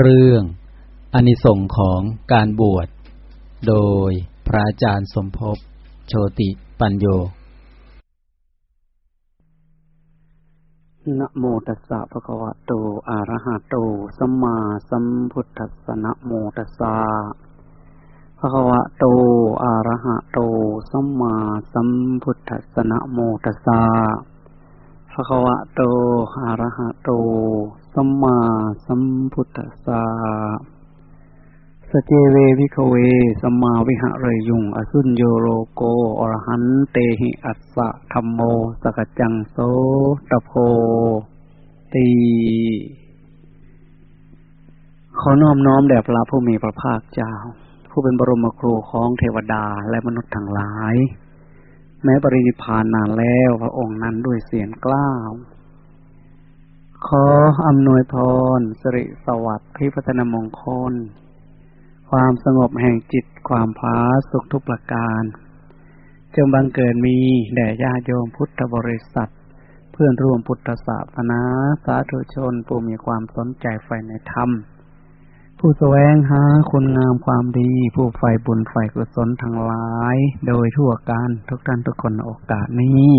เรื่องอนิสงของการบวช โดยพระอาจารย์สมภพโชติปัญโย นะโมตัสสะภะคะวะโต อะระหะโต สัมมาสัมพุทธัสสะนะโมตัสสะภะคะวะโต อะระหะโต สัมมาสัมพุทธัสสะนะโมตัสสะ ภะคะวะโตอะระหะโต สัมมาสัมพุทธัสสะสเจเววิคเว สัมมาวิหะเรยุง อสุญโยโรโก อรหันเตหิอัสสะธรรมโม สกจังโสตโพตีขอน้อมน้อมแด่พระผู้มีพระภาคเจ้า ผู้เป็นบรมครูของเทวดาและมนุษย์ทั้งหลาย แม้ปรินิพานนานแล้วพระองค์นั้นด้วยเสียงกล้าว ขออำนวยพรสิริสวัสดิ์พิพัฒนมงคล ความสงบแห่งจิตความพาสุขทุกประการ จงบังเกิดมีแด่ญาติโยมพุทธบริษัท เพื่อนร่วมพุทธศาสนาสาธุชนผู้มีความสนใจใฝ่ในธรรม ผู้แสวงหาคุณงามความดี ผู้ใฝ่บุญใฝ่กุศลทั้งหลาย โดยทั่วกันทุกท่านทุกคนโอกาสนี้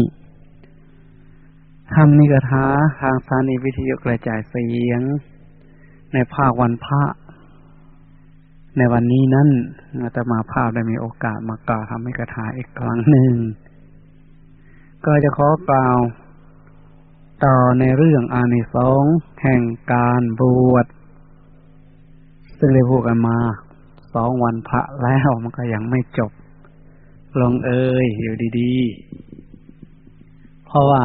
ทำนิกถาทางสถานีวิทยุกระจายเสียง ในภาควันพระ ในวันนี้นั้นอาตมาภาพได้มีโอกาสมากล่าวทำนิกถาอีกครั้งหนึ่ง ก็จะขอกล่าวต่อในเรื่องอานิสงส์แห่งการบวช ซึ่งได้พูดกันมาสองวันพระแล้วมันก็ยังไม่จบ ลงเอยอยู่ดีๆ เพราะว่า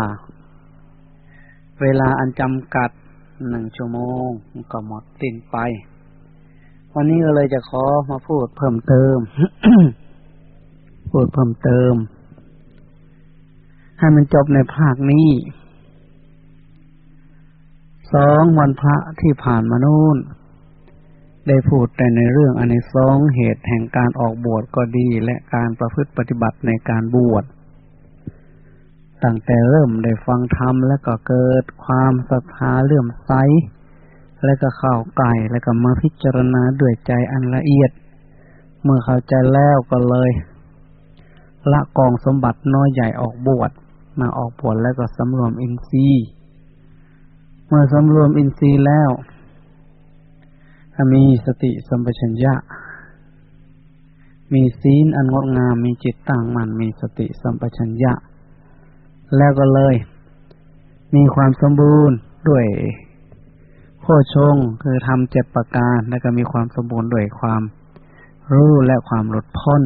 เวลาอันจำกัดหนึ่งชั่วโมงก็หมดสิ้นไป วันนี้ก็เลยจะขอมาพูดเพิ่มเติม พูดเพิ่มเติม ให้มันจบในภาคนี้สองวันพระที่ผ่านมานู่น ได้พูดแต่ในเรื่องอนิสงเหตุแห่งการออกบวชก็ดี และการประพฤติปฏิบัติในการบวชตั้งแต่เริ่มได้ฟังธรรมแล้วก็เกิดความศรัทธาเลื่อมใสแล้วก็เข้าใกล้แล้วก็มาพิจารณาด้วยใจอันละเอียด เมื่อเข้าใจแล้วก็เลย ละกองสมบัติน้อยใหญ่ออกบวชมาออกบวชแล้วก็สำรวมอินทรีย์ เมื่อสำรวมอินทรีย์แล้ว ถ้ามีสติสัมปชัญญะ มีศีลอันงดงาม มีจิตตั้งมั่น มีสติสัมปชัญญะ แล้วก็เลย มีความสมบูรณ์ด้วยโพชงคือทำเจ็ดประการ แล้วก็มีความสมบูรณ์ด้วยความรู้และความหลุดพ้น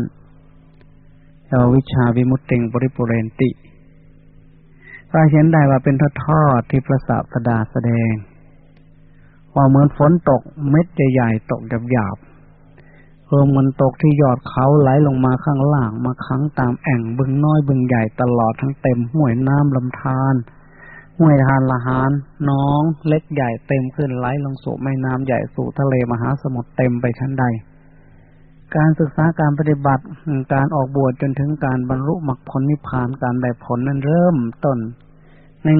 เอวิชาวิมุตติงบริปุเรนติเราเห็นได้ว่าเป็นทอดทอดที่พระศาสดาแสดง ว่าเหมือนฝนตกเม็ดใหญ่ๆตกหยาบๆเออมันตกที่ยอดเขาไหลลงมาข้างล่างมาค้างตามแอ่งบึงน้อยบึงใหญ่ตลอดทั้งเต็มห้วยน้ำลำธารห้วยทานละหานน้องเล็กใหญ่เต็มขึ้นไหลลงสู่แม่น้ำใหญ่สู่ทะเลมหาสมุทรเต็มไปชั้นใด การศึกษาการปฏิบัติการออกบวชจนถึงการบรรลุมรรคผลนิพพานการได้ผลนั้นเริ่มต้น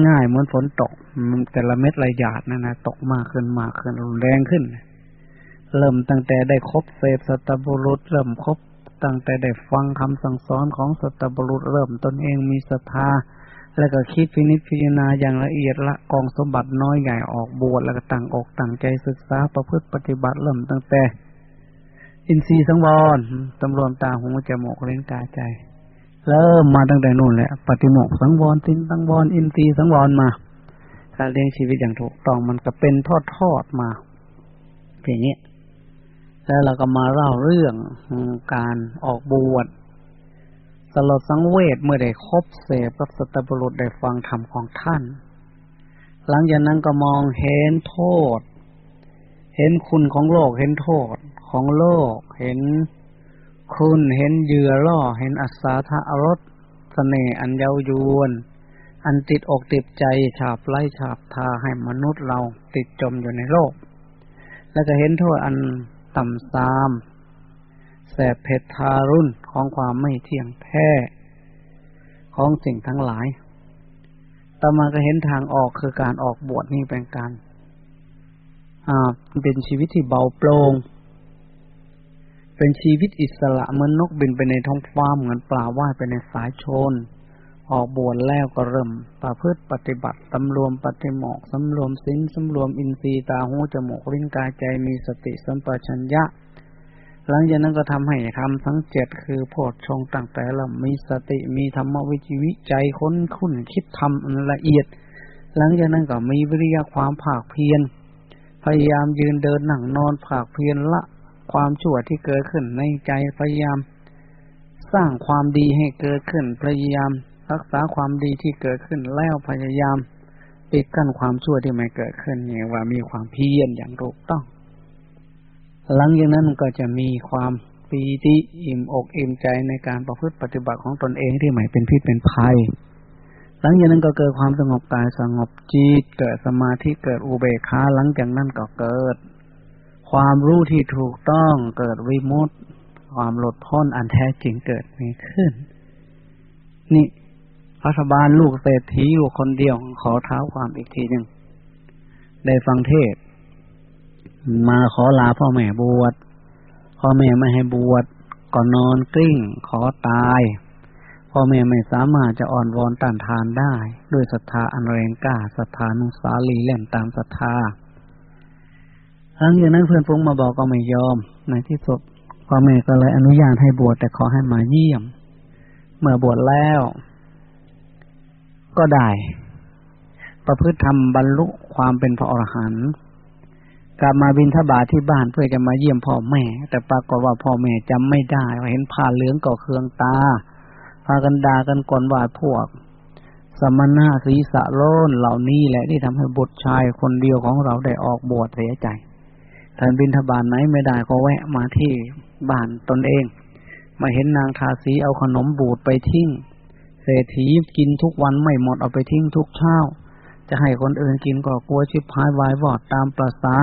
ง่ายๆเหมือนฝนตก มันแต่ละเม็ดละหยาดนั่นนะตกมากขึ้นมากขึ้นรุนแรงขึ้น เริ่มตั้งแต่ได้คบเสพสัตบุรุษ เริ่มคบตั้งแต่ได้ฟังคำสั่งสอนของสัตบุรุษ เริ่มตนเองมีศรัทธาแล้วก็คิดพินิจพิจารณาอย่างละเอียดละกองสมบัติน้อยใหญ่ออกบวชแล้วก็ตั้งอกตั้งใจศึกษาประพฤติปฏิบัติเริ่มตั้งแต่ อินทรีย์สังวรตำรวมตาหูจมูกลิ้นกายใจ เริ่มมาตั้งแต่นู่นแหละปฏิโมกสังวรสินสังวรอินทรีย์สังวรมา การเลี้ยงชีวิตอย่างถูกต้องมันก็เป็นทอดทอดมาอย่างนี้แล้วเราก็มาเล่าเรื่องการออกบวชสลดสังเวชเมื่อได้คบเสพกับสัตบุรุษได้ฟังธรรมของท่าน หลังจากนั้นก็มองเห็นโทษ เห็นคุณของโลกเห็นโทษของโลกเห็น คุณเห็นเหยื่อล่อเห็นอัศาธารสเสน่ห์อันเย้ายวน อันติดอกติดใจฉาบไล่ฉาบทาให้มนุษย์เราติดจมอยู่ในโลก แล้วก็เห็นโทษอันต่ำซาม แสบเผ็ดทารุณของความไม่เที่ยงแท้ ของสิ่งทั้งหลายต่อมาก็เห็นทางออกคือการออกบวชนี่เป็นการ อ่า เป็นชีวิตที่เบาโปร่ง เป็นชีวิตอิสระเหมือนนกบินไปในท้องฟ้าเหมือนปลาว่ายไปในสายชน ออกบวชแล้วก็เริ่มประพฤติปฏิบัติสำรวมปฏิหมอกสำรวมสิ้นสำรวมอินทรีย์ตาหูจมูกลิ้นกายใจมีสติสัมปชัญญะ หลังจากนั้นก็ทำให้ทำทั้งเจ็ดคือโพชฌงตั้งแต่ละมีสติมีธรรมวิจิวิใจค้นคุ้นคิดทำละเอียด หลังจากนั้นก็มีวิริยะความภาคเพียรพยายามยืนเดินหนังนอนภาคเพียรละ ความชั่วที่เกิดขึ้นในใจพยายาม สร้างความดีให้เกิดขึ้นพยายาม รักษาความดีที่เกิดขึ้นแล้วพยายาม ปิดกั้นความชั่วที่ไม่เกิดขึ้นเนี่ยว่ามีความเพียรอย่างถูกต้อง หลังจากนั้นก็จะมีความปีติอิ่มอกอิ่มใจในการประพฤติปฏิบัติของตนเองที่ไม่เป็นพิษเป็นภัยหลังจากนั้นก็เกิดความสงบกายสงบจิตเกิดสมาธิเกิดอุเบกขาหลังจากนั้นก็เกิด ความรู้ที่ถูกต้องเกิดวิมุตติความหลุดพ้นอันแท้จริงเกิดมีขึ้น นี่รัฐบาลลูกเศรษฐีอยู่คนเดียวขอเท้าความอีกทีหนึ่งได้ฟังเทศ มาขอลาพ่อแม่บวชพ่อแม่ไม่ให้บวชก็นอนกลิ้ง ขอตายพ่อแม่ไม่สามารถจะอ่อนวอนต้านทานได้ ด้วยศรัทธาอันแรงกล้าศรัทธานุสาลีเล่นตามศรัทธา หลังจากนั้นเพื่อนฟุ้งมาบอกก็ไม่ยอม ในที่สุดพ่อแม่ก็เลยอนุญาตให้บวชแต่ขอให้มาเยี่ยม เมื่อบวชแล้ว ก็ได้ ประพฤติธรรมบรรลุความเป็นพระอรหันต์กลับมาบินทบาทที่บ้านเพื่อจะมาเยี่ยมพ่อแม่ แต่ปรากฏว่าพ่อแม่จำไม่ได้เห็นผ้าเหลืองก่อเครืองตา พากันดากันก่อนว่าพวก สมณะศีสะโลนเหล่านี้แหละที่ทำให้บุตรชายคนเดียวของเราได้ออกบวชเสียใจ ท่านบินทบาทไหนไม่ได้ก็แวะมาที่บ้านตนเอง มาเห็นนางทาสีเอาขนมบูดไปทิ้ง เศรษฐีกินทุกวันไม่หมดเอาไปทิ้งทุกเช้า จะให้คนอื่นกินก็กลัวชิบหายวายวอดตามประษา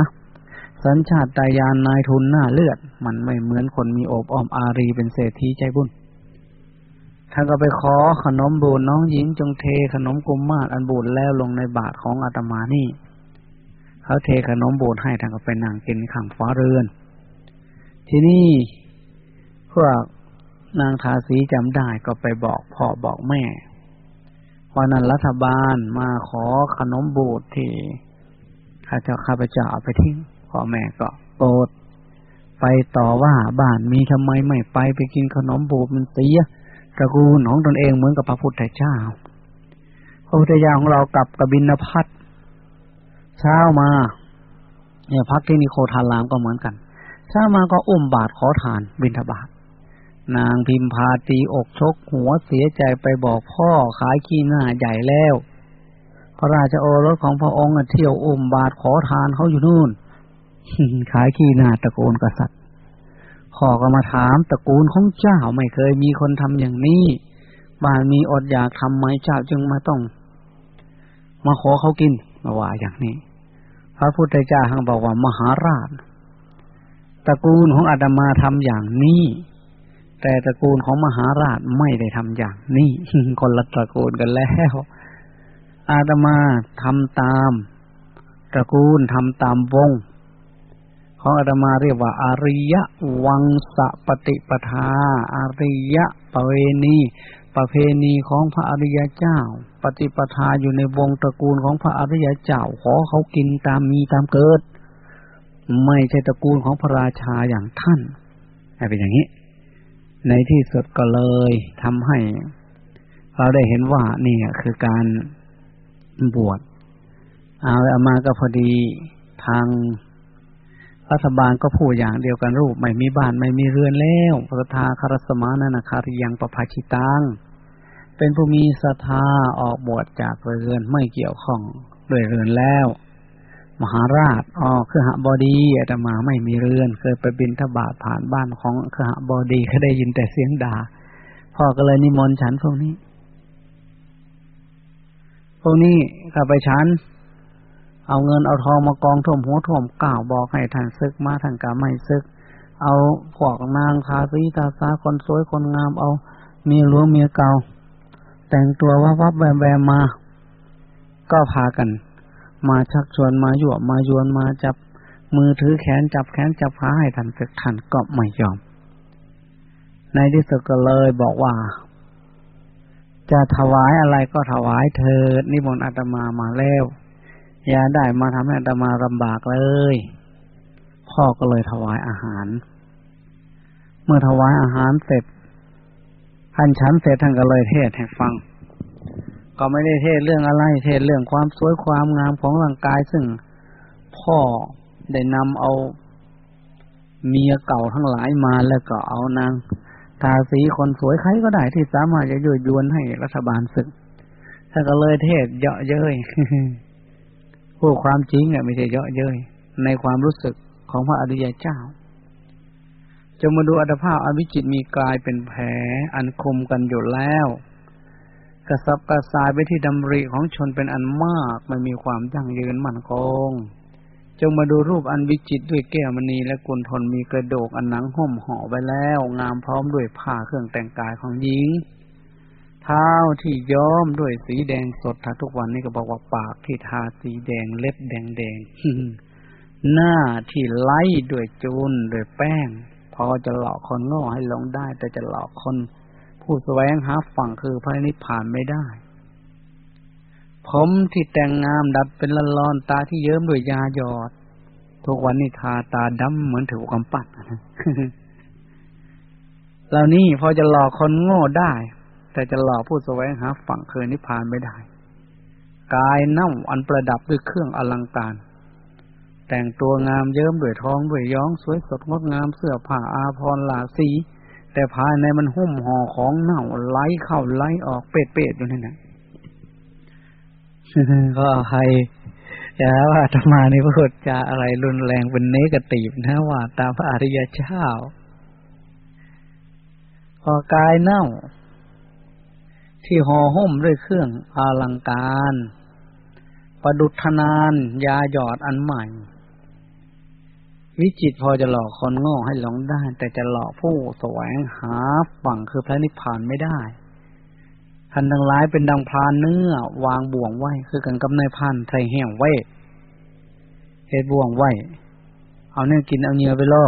สัญชาตญาณนายทุนหน้าเลือด มันไม่เหมือนคนมีโอบอ้อมอารีเป็นเศรษฐีใจบุญท่านก็ไปขอขนมบูดน้องหญิงจงเทขนมกุมมาศอันบูดแล้วลงในบาทของอาตมานี่ เขาเทขนมบูดให้ทางก็ไปนั่งกินข้างฟ้าเรือน ทีนี้พวกนางทาสีจำได้ก็ไปบอกพ่อบอกแม่วันนั้นรัฐบาลมาขอขนมบูดที่ข้าเจ้าข้าพเจ้าเอาไปทิ้งพ่อแม่ก็โกรธไปต่อว่าบ้านมีทำไมไม่ไปไปกินขนมบูดมันเสียตระกูลของตนเองเหมือนกับพระพุทธเจ้า พระพุทธเจ้าของเรากับกบินพัท เช้ามา เนี่ยพักที่นิโคทานรามก็เหมือนกัน เช้ามาก็อุ้มบาทขอทานบิณฑบาตนางพิมพาตีอกชกหัวเสียใจไปบอกพ่อขายขี้หน้าใหญ่แล้ว พระราชโอรสของพระองค์เที่ยวอุ้มบาทขอทานเขาอยู่นู่น ขายขี้หน้าตระกูลกษัตริย์พ่อก็มาถามตระกูลของเจ้าไม่เคยมีคนทำอย่างนี้ บ้านมีอดอยากทำไหมเจ้าจึงมาต้อง มาขอเขากินมาว่าอย่างนี้ พระพุทธเจ้าท่านบอกว่ามหาราชตระกูลของอาตมาทำอย่างนี้ แต่ตระกูลของมหาราชไม่ได้ทำอย่างนี้คนละตระกูลกันแล้ว อาตมาทำตาม ตระกูลทำตามวง ของอาตมาเรียกว่า อาริยะวังสะปฏิปทาอาริยะปเวณี ประเพณีของพระอริยเจ้า ปฏิปทาอยู่ในวงตระกูลของพระอริยเจ้า ขอเขากินตามมีตามเกิด ไม่ใช่ตระกูลของพระราชาอย่างท่านเป็นอย่างนี้ ในที่สุดก็เลยทำให้ เราได้เห็นว่านี่คือการบวชเอาเอามาก็พอดีทาง รัฐบาลก็พูดอย่างเดียวกันรูป ไม่มีบ้านไม่มีเรือนแล้วพระธาคารสมานานาคาริยังประภาชิตังเป็นผู้มีศรัทธาออกบวชจากเรือนไม่เกี่ยวข้องด้วยเรือนแล้ว มหาราชออคือหบดีอาตมาไม่มีเรือน เคยไปบินทบาทผ่านบ้านของคือหบดีก็ได้ยินแต่เสียงด่าพ่อก็เลยนิมนต์ฉันพวกนี้ พวกนี้ก็ไปฉัน เอาเงินเอาทองมากองท่วมหัวท่วมก้าวบอกให้ท่านซึกมาท่านก็ไม่ซึก เอาพวกนางทาสีตาซาคนสวยคนงามเอาเมียหลวงเมียเก่าแต่งตัวว่าวับแวมแวมมา ก็พากัน มาชักชวนมาหยวมายวนมาจับมือถือแขนจับแขนจับขาให้ท่านศึกท่านก็ไม่ยอม ในที่สุดก็เลยบอกว่า จะถวายอะไรก็ถวายเถิดนิมนต์อาตมามาแล้ว อย่าได้มาทำให้อาตมาลำบากเลย พ่อก็เลยถวายอาหาร เมื่อถวายอาหารเสร็จท่านฉันเสร็จท่านก็เลยเทศให้ฟัง ก็ไม่ได้เทศเรื่องอะไร เทศเรื่องความสวยความงามของร่างกายซึ่งพ่อได้นำเอาเมียเก่าทั้งหลายมาแล้วก็เอานางทาสีคนสวยใครก็ได้ที่สามารถจะยุยวนให้รัฐบาลศึกท่านก็เลยเทศเยาะเย้ย พูดความจริงอะไม่ใช่เยาะเย้ยในความรู้สึกของพระอริยเจ้าจะมาดูอัตภาพอวิจิตมีกลายเป็นแผลอันคมกันอยู่แล้ว กระซับกระซายไปที่ดำริของชนเป็นอันมากไม่มีความยั่งยืนมั่นคงจงมาดูรูปอันวิจิตด้วยแก้วมณีและกุลทนมีกระโดกอันหนังห่มห่อไว้แล้ว งามพร้อมด้วยผ้าเครื่องแต่งกายของหญิง เท้าที่ย้อมด้วยสีแดงสดถ้าทุกวันนี้ก็บอกว่าปากที่ทาสีแดงเล็บแดงแดงหน้าที่ไล่ด้วยจูนด้วยแป้ง พอจะหลอกคนโง่ให้ลงได้ แต่จะหลอกคน ผู้แสวงหาฝั่งคือพระนิพพานไม่ได้ ผมที่แต่งงามดัดเป็นละลอนตาที่เยิ้มด้วยยาหยอด ทุกวันนี้ทาตาดำเหมือนถือกำปั้นเหล่านี้พอจะหลอกคนโง่ได้ แต่จะหลอกผู้แสวงหาฝั่งคือนิพพานไม่ได้ กายเน่าอันประดับด้วยเครื่องอลังการ แต่งตัวงามเยิ้มด้วยทองด้วยย้องสวยสดงดงามเสื้อผ้าอาภรณ์หลากสี แต่ภายในมันหุ้มห่อของเน่าไหลเข้าไหลออกเป็ดเป็ดอยู่นั่นแหละก็ใครอย่าว่าธรรมานี่พูดจาอะไรรุนแรงเป็นเนกตีบนะว่าตามพระอริยเจ้าพอกายเน่า ที่ห่อหุ้มด้วยเครื่องอลังการ ประดุษนานยาหยอดอันใหม่ วิจิตพอจะหลอกคนโง่ให้หลงได้ แต่จะหลอกผู้แสวงหาฝั่งคือพระนิพพานไม่ได้ท่านทั้งหลายเป็นดังพานเนื้อ วางบ่วงไว้ คือกันกับนายพันใส่แห้งไว้เฮ็ดบ่วงไว้ เอาเนื้อกินเอาเนื้อไปล่อ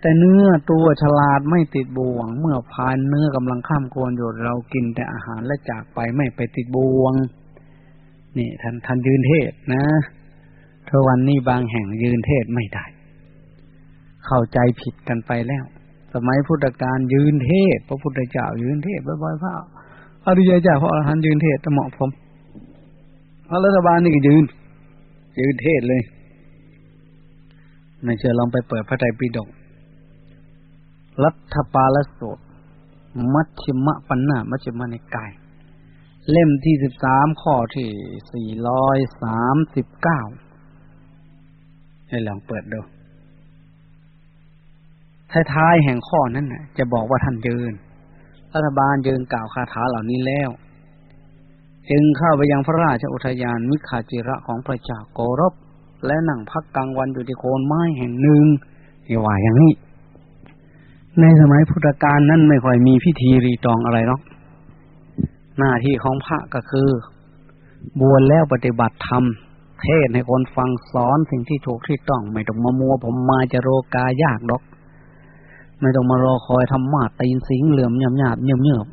แต่เนื้อตัวฉลาดไม่ติดบ่วง เมื่อพานเนื้อกำลังข้ามโกนอยู่เรากินแต่อาหารและจากไปไม่ไปติดบ่วง นี่ท่านท่านยืนเทศนะทวันนี้บางแห่งยืนเทศไม่ได้ เข้าใจผิดกันไปแล้ว สมัยพุทธกาลยืนเทศพระพุทธเจ้ายืนเทศบ่อยๆพระอริยเจ้าพระอรหันต์ยืนเทศเหมาะผมพระรัฐบาลนี่ก็ยืน ยืนเทศเลยไม่เชื่อลองไปเปิดพระไตรปิฎก รัฐปาลสูตร มัชชิมะปัญนามัชชิมะในกาย เล่มที่สิบสามข้อที่สี่ร้อยสามสิบเก้าให้ลองเปิดดูท้ายๆแห่งข้อนั้นน่ะจะบอกว่าท่านยืน รัฐบาลยืนกล่าวคาถาเหล่านี้แล้ว จึงเข้าไปยังพระราชอุทยานมิขาจิระของพระเจ้าโกรบและนั่งพักกลางวันอยู่ที่โคนไม้แห่งหนึ่งที่ว่าอย่างนี้ ในสมัยพุทธกาลนั้นไม่ค่อยมีพิธีรีตองอะไรหรอก หน้าที่ของพระก็คือ บวชแล้วปฏิบัติธรรม เทศให้คนฟังสอนสิ่งที่ถูกที่ต้อง ไม่ต้องมามัวผมมาจะโรกายากดอก ไม่ต้องมารอคอยทำมาตีนสิงเหลื่อมหยาบหยาบเงียบเงียบ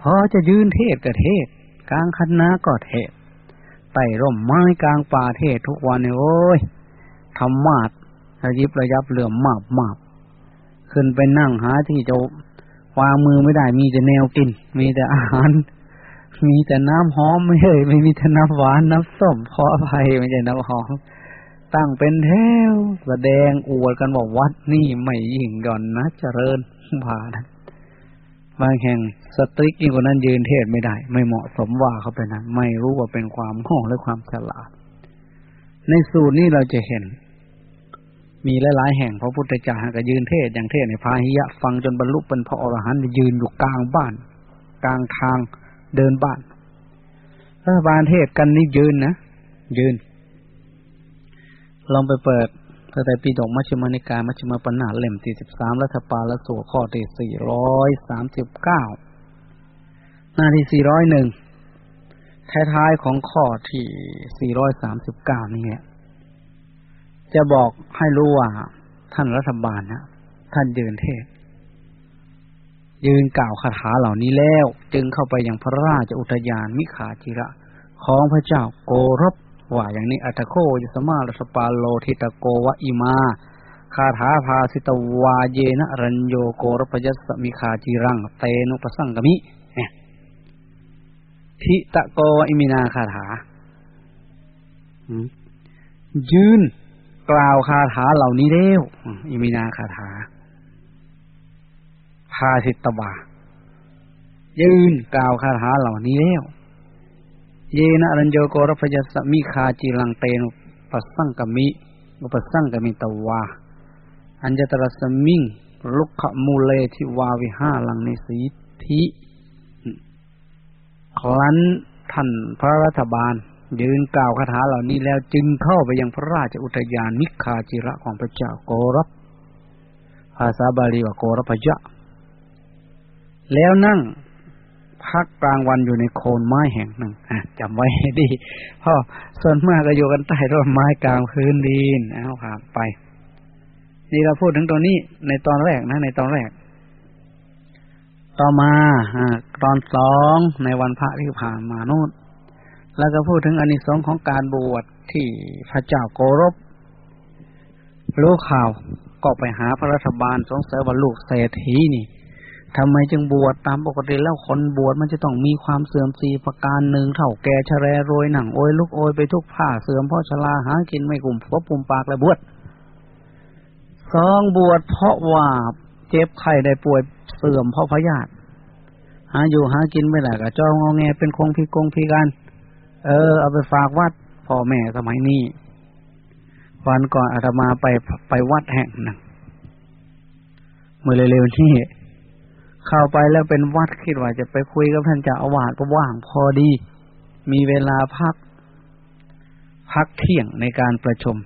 พอจะยืนเทศก็เทศกลางคันนาก็เทศไต่ร่มไม้กลางป่าเทศทุกวันเนี่ยโอ้ยทำมาดระยิบระยับเหลื่อมมาบมาบ ขึ้นไปนั่งหาที่จะวางมือไม่ได้ มีแต่แนวกิน มีแต่อาหาร มีแต่น้ำหอมไม่ใช่ไม่มีแต่น้ำหวานน้ำส้มขออภัยไม่ใช่น้ำหอมตั้งเป็นแถวแสดงอวดกันว่าวัดนี่ไม่ยิ่งย่อนนะเจริญผ่านบางแห่งสตริกยิ่งกว่านั้นยืนเทศไม่ได้ ไม่เหมาะสมว่าเขาเป็นนั้นไม่รู้ว่าเป็นความโง่และความฉลาด ในสูตรนี้เราจะเห็น มีหลายๆแห่งพระพุทธเจ้าก็ยืนเทศอย่างเทศในพาหิยะ ฟังจนบรรลุเป็นพระอรหันต์ยืนอยู่กลางบ้าน กลางทางเดินบ้านรัฐบาลเทศกันนี่ยืนนะยืน ลองไปเปิดพระไตรปิฎกมัชฌิมานิกายมัชฌิมาปัญหาเล่มที่สิบสามรัฐปาลสูตรข้อที่สี่ร้อยสามสิบเก้าหน้าที่สี่ร้อยหนึ่งท้ายๆของข้อที่สี่ร้อยสามสิบเก้านี่แหละ จะบอกให้รู้ว่า ท่านรัฐบาลนะท่านยืนเทศ ยืนกล่าวคาถาเหล่านี้แล้ว จึงเข้าไปยังพระราชอุทยานมิคาจิระ ของพระเจ้าโกรพยะว่าอย่างนี้อถโข อายัสมา รัฏฐปาโล ฐิตโกวะอิมาคาถาภาสิตวาเยนะรัญโญ โกรัพยัสสะ มิคาจิรังเตนุปสังกมิ ฐิตโกวะอิมินาคาถายืน กล่าวคาถาเหล่านี้แล้วอิมินาคาถาพาสิตวายืนกล่าวคาถาเหล่านี้เร็วเยนะรัญโยโกรพยัสมิคาจิรังเตนุปัสสังกมิอุปสังกมิตวาอัญจตรสมิงลุกขมูเลทิวาวิหาลังในสีทิครั้นท่านพระรัฐบาล ยืนกล่าวคาถาเหล่านี้แล้วจึงเข้าไปยังพระราชอุทยานนิคาจิระของพระเจ้าโกรพภาษาบาลีว่าโกรพยะ แล้วนั่งพักกลางวันอยู่ในโคนไม้แห่งหนึ่งจำไว้ให้ดีเพราะส่วนมากก็อยู่กันใต้ต้นไม้กลางพื้นดินเอาครับไป นี่เราพูดถึงตัวนี้ในตอนแรกนะ ในตอนแรก ต่อมาอตอนสองในวันพระที่ผ่านมาโน้น แล้วก็พูดถึงอนิสงส์ของการบวชที่พระเจ้าโกรบรู้ข่าวก็ไปหาพระรัฐบาลสงสัยว่าลูกเศรษฐีนี่ทำไมจึงบวชตามปกติแล้วคนบวชมันจะต้องมีความเสื่อมสีประการหนึ่งเท่าแก่ชะแรโรยหนังโอยลุกโอยไปทุกผ้าเสื่อมเพราะชราหากินไม่กลุ่มพบปุ่มปากและบวชสองบวชเพราะว่าเจ็บไข้ได้ป่วยเสื่อมเพราะพยาธิหาอยู่หากินไม่ได้ก็จ้องงอแงเป็นคงพิกงพิการ เออ เอาไปฝากวัดพ่อแม่สมัยนี้วันก่อนอาตมาไปไปวัดแห่งหนึ่งเมื่อเร็วๆที่เข้าไปแล้วเป็นวัดคิดว่าจะไปคุยกับท่านเจ้าอาวาสก็ว่างพอดี มีเวลาพัก พักเที่ยงในการประชุม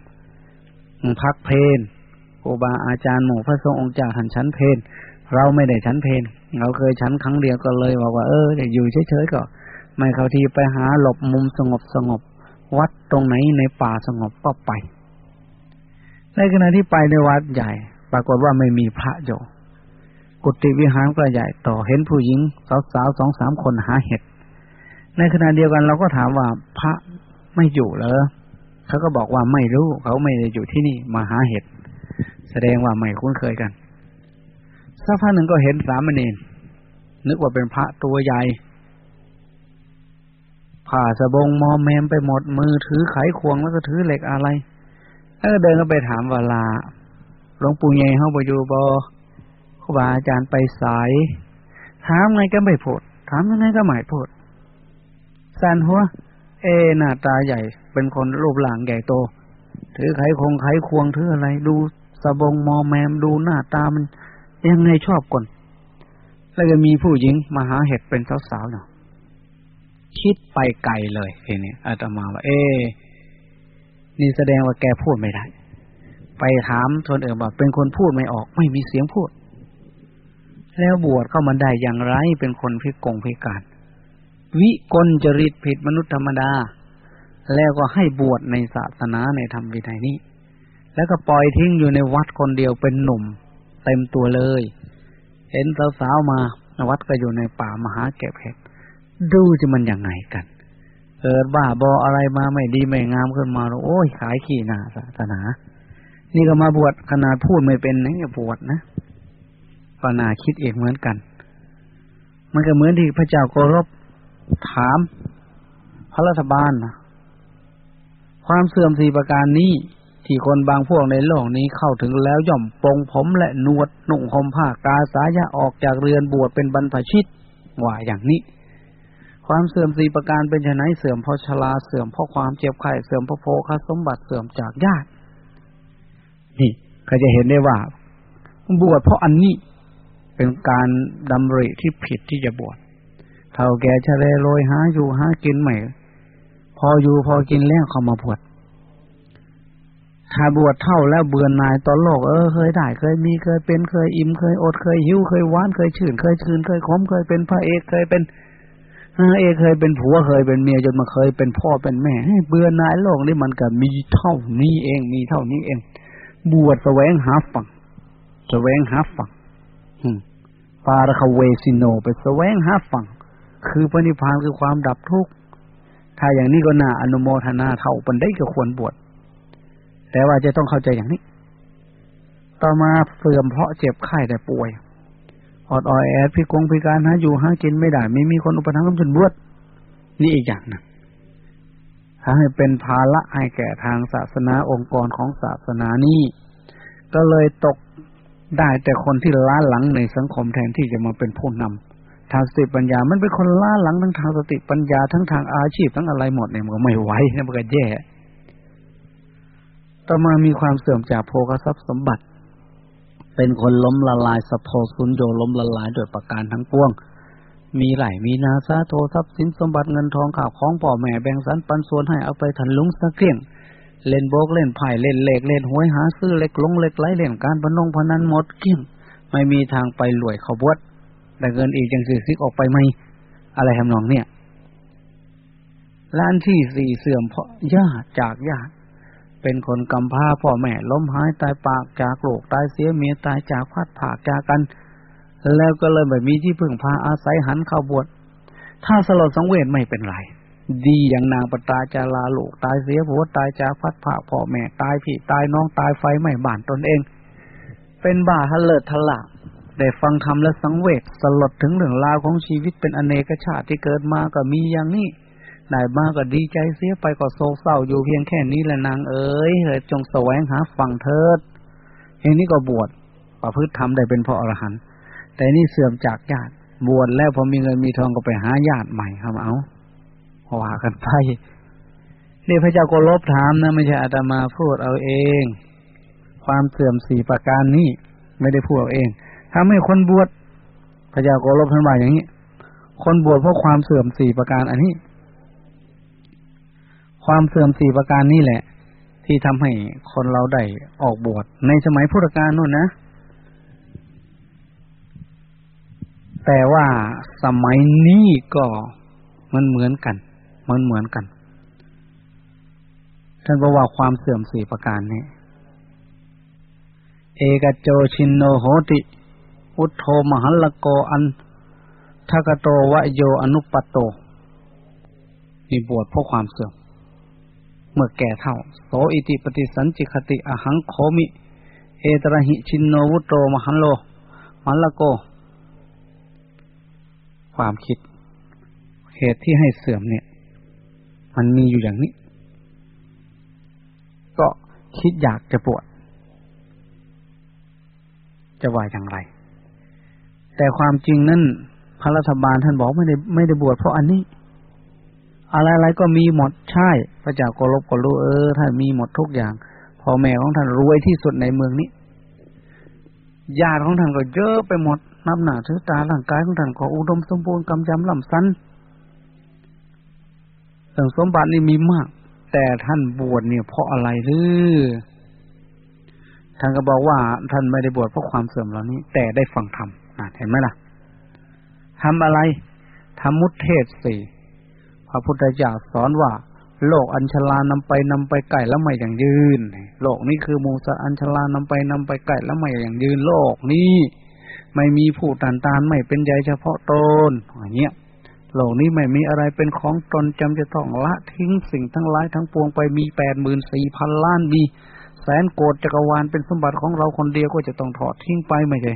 พักเพลนครูบาอาจารย์หมู่พระสงฆ์องค์เจ้าหันชั้นเพนเราไม่ได้ชั้นเพนเราเคยชั้นครั้งเดียวก็เลยบอกว่าเออจะอยู่เฉยๆก็ ไม่เข้าทีไปหาหลบมุมสงบสงบ วัดตรงไหนในป่าสงบก็ไป ในขณะที่ไปในวัดใหญ่ ปรากฏว่าไม่มีพระอยู่กุฏิวิหารก็ใหญ่ต่อเห็นผู้หญิงสาวๆสองสามคนหาเห็ด ในขณะเดียวกันเราก็ถามว่าพระไม่อยู่เหรอเขาก็บอกว่าไม่รู้เขาไม่ได้อยู่ที่นี่มาหาเห็ด แสดงว่าไม่คุ้นเคยกันสักพักหนึ่งก็เห็นสามเณรนึกว่าเป็นพระตัวใหญ่ ผ่าสบงมอมแมมไปหมดมือถือไขควงแล้วก็ถือเหล็กอะไรแล้วก็เดินก็ไปถามวลาหลวงปู่ใหญ่เขาไปอยู่บอครูบาอาจารย์ไปสาย ถามไงก็ไม่พูดถามยังไงก็ไม่พูดสันหัว เอหน้าตาใหญ่ เป็นคนรูปร่างใหญ่โต ถือไขคงไขควงถืออะไร ดูสบงมอแมมดูหน้าตามันยังไงชอบคนแล้วก็มีผู้หญิงมาหาเห็ดเป็นสาวๆเนาะ คิดไปไกลเลยทีนี้อาตมาว่า เอ๊นี่แสดงว่าแกพูดไม่ได้ ไปถามทนเอื่นว่าเป็นคนพูดไม่ออก ไม่มีเสียงพูด แล้วบวชเข้ามาได้อย่างไร เป็นคนพิกงพิการ วิกลจริตผิดมนุษย์ธรรมดา แล้วก็ให้บวชในศาสนาในธรรมวินัยนี้ แล้วก็ปล่อยทิ้งอยู่ในวัดคนเดียวเป็นหนุ่ม เต็มตัวเลย เห็นสาวๆมาวัดก็อยู่ในป่ามหาเก็บเห็ด ดูจะมันยังไงกันเกิดบ้าบออะไรมาไม่ดีไม่งามขึ้นมาโอ้ยขายขี้หน้าศาสนา นี่ก็มาบวชขนาดพูดไม่เป็นนี่บวชนะก็นาคิดเองเหมือนกัน มันก็เหมือนที่พระเจ้าโกรบถาม พระรัฐบาลนะความเสื่อมสีประการนี้ที่คนบางพวกในโลกนี้เข้าถึงแล้วย่อมปรงผมและนวดนุ่งห่มผ้ากาสายะออกจากเรือนบวชเป็นบรรพชิตว่าอย่างนี้ ความเสื่อมสีประการเป็นไนเสื่อมเพราะชราเสื่อมเพราะความเจ็บไข้เสื่อมเพราะโภคสมบัติเสื่อมจากญาตินี่ก็จะเห็นได้ว่า บวชเพราะอันนี้เป็นการดำริที่ผิดที่จะบวชเท่าแก่ชะเลโรยหาอยู่หากินใหม่ พออยู่พอกินแล้วเขามาบวชถ้าบวชเท่าแล้วเบื่อหน่ายต่อโลกเออเคยได้ เคยมีเคยเป็นเคยอิ่มเคยอดเคยหิวเคยหวานเคยชื่น เคยชื่นเคยขมเคยเป็นพระเอกเคยเป็น เอเคยเป็นผัวเคยเป็นเมียจนมาเคยเป็นพ่อเป็นแม่เบื่อนายโลกนี่มันก็มีเท่านี้เองมีเท่านี้เอง บวชแสวงหาฝั่งแสวงหาฝั่งปาระคเวสิโนไปแสวงหาฝั่ง คือพระนิพพานคือความดับทุกข์ถ้าอย่างนี้ก็น่าอนุโมทนาเท่าปันได้ก็ควรบวชแต่ว่าจะต้องเข้าใจอย่างนี้ ต่อมาเสื่อมเพราะเจ็บไข้แต่ป่วย อดอ่อยแอดพิกงพิการหาอยู่หากินไม่ได้ไม่มีคนอุปถัมภ์จนบวชนี่อีกอย่างนะถ้าให้เป็นภาระให้แก่ทางศาสนาองค์กรของศาสนานี้ก็เลยตกได้แต่คนที่ล้าหลังในสังคมแทนที่จะมาเป็นผู้นำทางสติปัญญา มันเป็นคนล้าหลังทั้งทางสติปัญญาทั้งทางอาชีพทั้งอะไรหมดเนี่ยมันก็ไม่ไหวนะมันก็แย่ต่อมามีความเสื่อมจากโภคทรัพย์สมบัติ เป็นคนล้มละลายสะโพสุนโยล้มละลายโดยประการทั้งปวง มีไหลมีนาซาโททรัพย์สินสมบัติเงินทองข่าวของพ่อแม่แบ่งสรรปันส่วนให้เอาไปทันลุงสักเกลี้ยง เล่นโบกเล่นไพ่เล่นเหลขเล่นหวยหาซื้อเล็กลงเล็กไหลเล่นการพนงพนันหมดเกลี้ยง ไม่มีทางไปรวยเขาบวชแต่เงินอีกยังสื่อซิกออกไปไหมอะไรทำนองเนี่ยล้านที่สี่เสื่อมเพราะญาติจากญาติ เป็นคนกำพร้าพ่อแม่ล้มหายตายปากจากโลกตายเสียเมียตายจากพัดผ่าจากกัน แล้วก็เลยแบบมีที่พึ่งพาอาศัยหันเข้าบวชถ้าสลดสังเวชไม่เป็นไร ดีอย่างนางปตาจาลาโลกตายเสียผัวตายจากพัดผ่าพ่อแม่ตายพี่ตายน้องตายไฟไม่บ้านตนเอง เป็นบ้าทะเลิดทะละได้ฟังธรรมและสังเวชสลดถึงเรื่องราวของชีวิตเป็นอเนกชาติที่เกิดมาก็มีอย่างนี้ ได้มากก็ดีใจเสียไปก็โศกเศร้าอยู่เพียงแค่นี้แหละนางเอ๋ยเถิดจงแสวงหาฝั่งเถิดเองนี้ก็บวชประพฤติธรรมได้เป็นพระอรหันต์แต่นี่เสื่อมจากญาติบวชแล้วพอมีเงินมีทองก็ไปหาญาติใหม่ครับเอาว่ากันไปนี่พระเจ้าก็ลบถามนะไม่ใช่อาตมาพูดเอาเอง ความเสื่อมสี่ประการนี้ไม่ได้พูดเอาเองถ้าไม่คนบวชพระเจ้าโกลบท่านว่าอย่างนี้ คนบวชเพราะความเสื่อมสี่ประการอันนี้ ความเสื่อมสี่ประการนี่แหละ ที่ทำให้คนเราได้ออกบวชในสมัยพุทธกาลนู่นนะ แต่ว่าสมัยนี้ก็มันเหมือนกันมันเหมือนกันท่านบอกว่าความเสื่อมสี่ประการนี้เอกโจชินโนโหติ อุทโธมหัลลโกอันทกโตวะโยอนุปโต มีบวชเพราะความเสื่อม เมื่อแก่เท่า โสอิติปฏิสันจิคติอหังโคมิ เอตระหิชินโนวุโตมหันโลมันละโก ความคิด เหตุที่ให้เสื่อมเนี่ย มันมีอยู่อย่างนี้ ก็คิดอยากจะปวด จะว่าอย่างไร แต่ความจริงนั้นพระรัฐบาลท่านบอกไม่ได้ไม่ได้บวชเพราะอันนี้ อะไรๆก็มีหมดใช่ พระเจ้าก็ลบก็รู้เออท่านมีหมดทุกอย่างพ่อแม่ของท่านรวยที่สุดในเมืองนี้ญาติของท่านก็เยอะไปหมดนับหนาถือตาร่างกายของท่านก็อุดมสมบูรณ์กำจำล่ำสันสิ่งสมบัตินี่มีมาก แต่ท่านบวชเนี่ยเพราะอะไรหรือท่านก็บอกว่า ท่านไม่ได้บวชเพราะความเสื่อมเหล่านี้ แต่ได้ฟังธรรมเห็นไหมล่ะทำอะไรทำมุตเทศสี่ พระพุทธเจ้าสอนว่า โลกอัญชลานำไปนำไปไก่แล้วไม่อย่างยืน โลกนี้คือมูสัตอัญชลานำไปนำไปไก่แล้วไม่อย่างยืนโลกนี้ไม่มีผู้ตานตานไม่เป็นใยเฉพาะตนอย่างเงี้ยโลกนี้ไม่มีอะไรเป็นของตนจำจะต้องละทิ้งสิ่งทั้งหลายทั้งปวงไปมีแปดหมื่นสี่พันล้านมีแสนโกดจักรวาลเป็นสมบัติของเราคนเดียวก็จะต้องถอดทิ้งไปไม่ใช่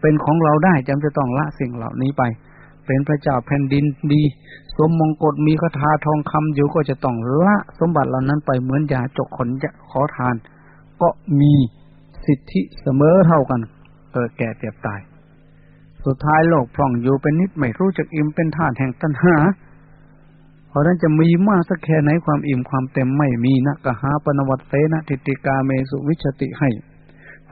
เป็นของเราได้จำจะต้องละสิ่งเหล่านี้ไป เป็นพระเจ้าแผ่นดินดี สมมงกฎมีคาถาทองคำอยู่ก็จะต้องละสมบัติเหล่านั้นไปเหมือนยาจกขนจะขอทาน ก็มีสิทธิเสมอเท่ากันเกิดแก่เจ็บตาย สุดท้ายโลกพร่องอยู่เป็นนิดไม่รู้จักอิ่มเป็นท่านแห่งตัณหา เพราะนั้นจะมีมากสักแค่ไหนความอิ่มความเต็มไม่มีนะกะหาปนวัตเสนะทิติกาเมสุวิชติให้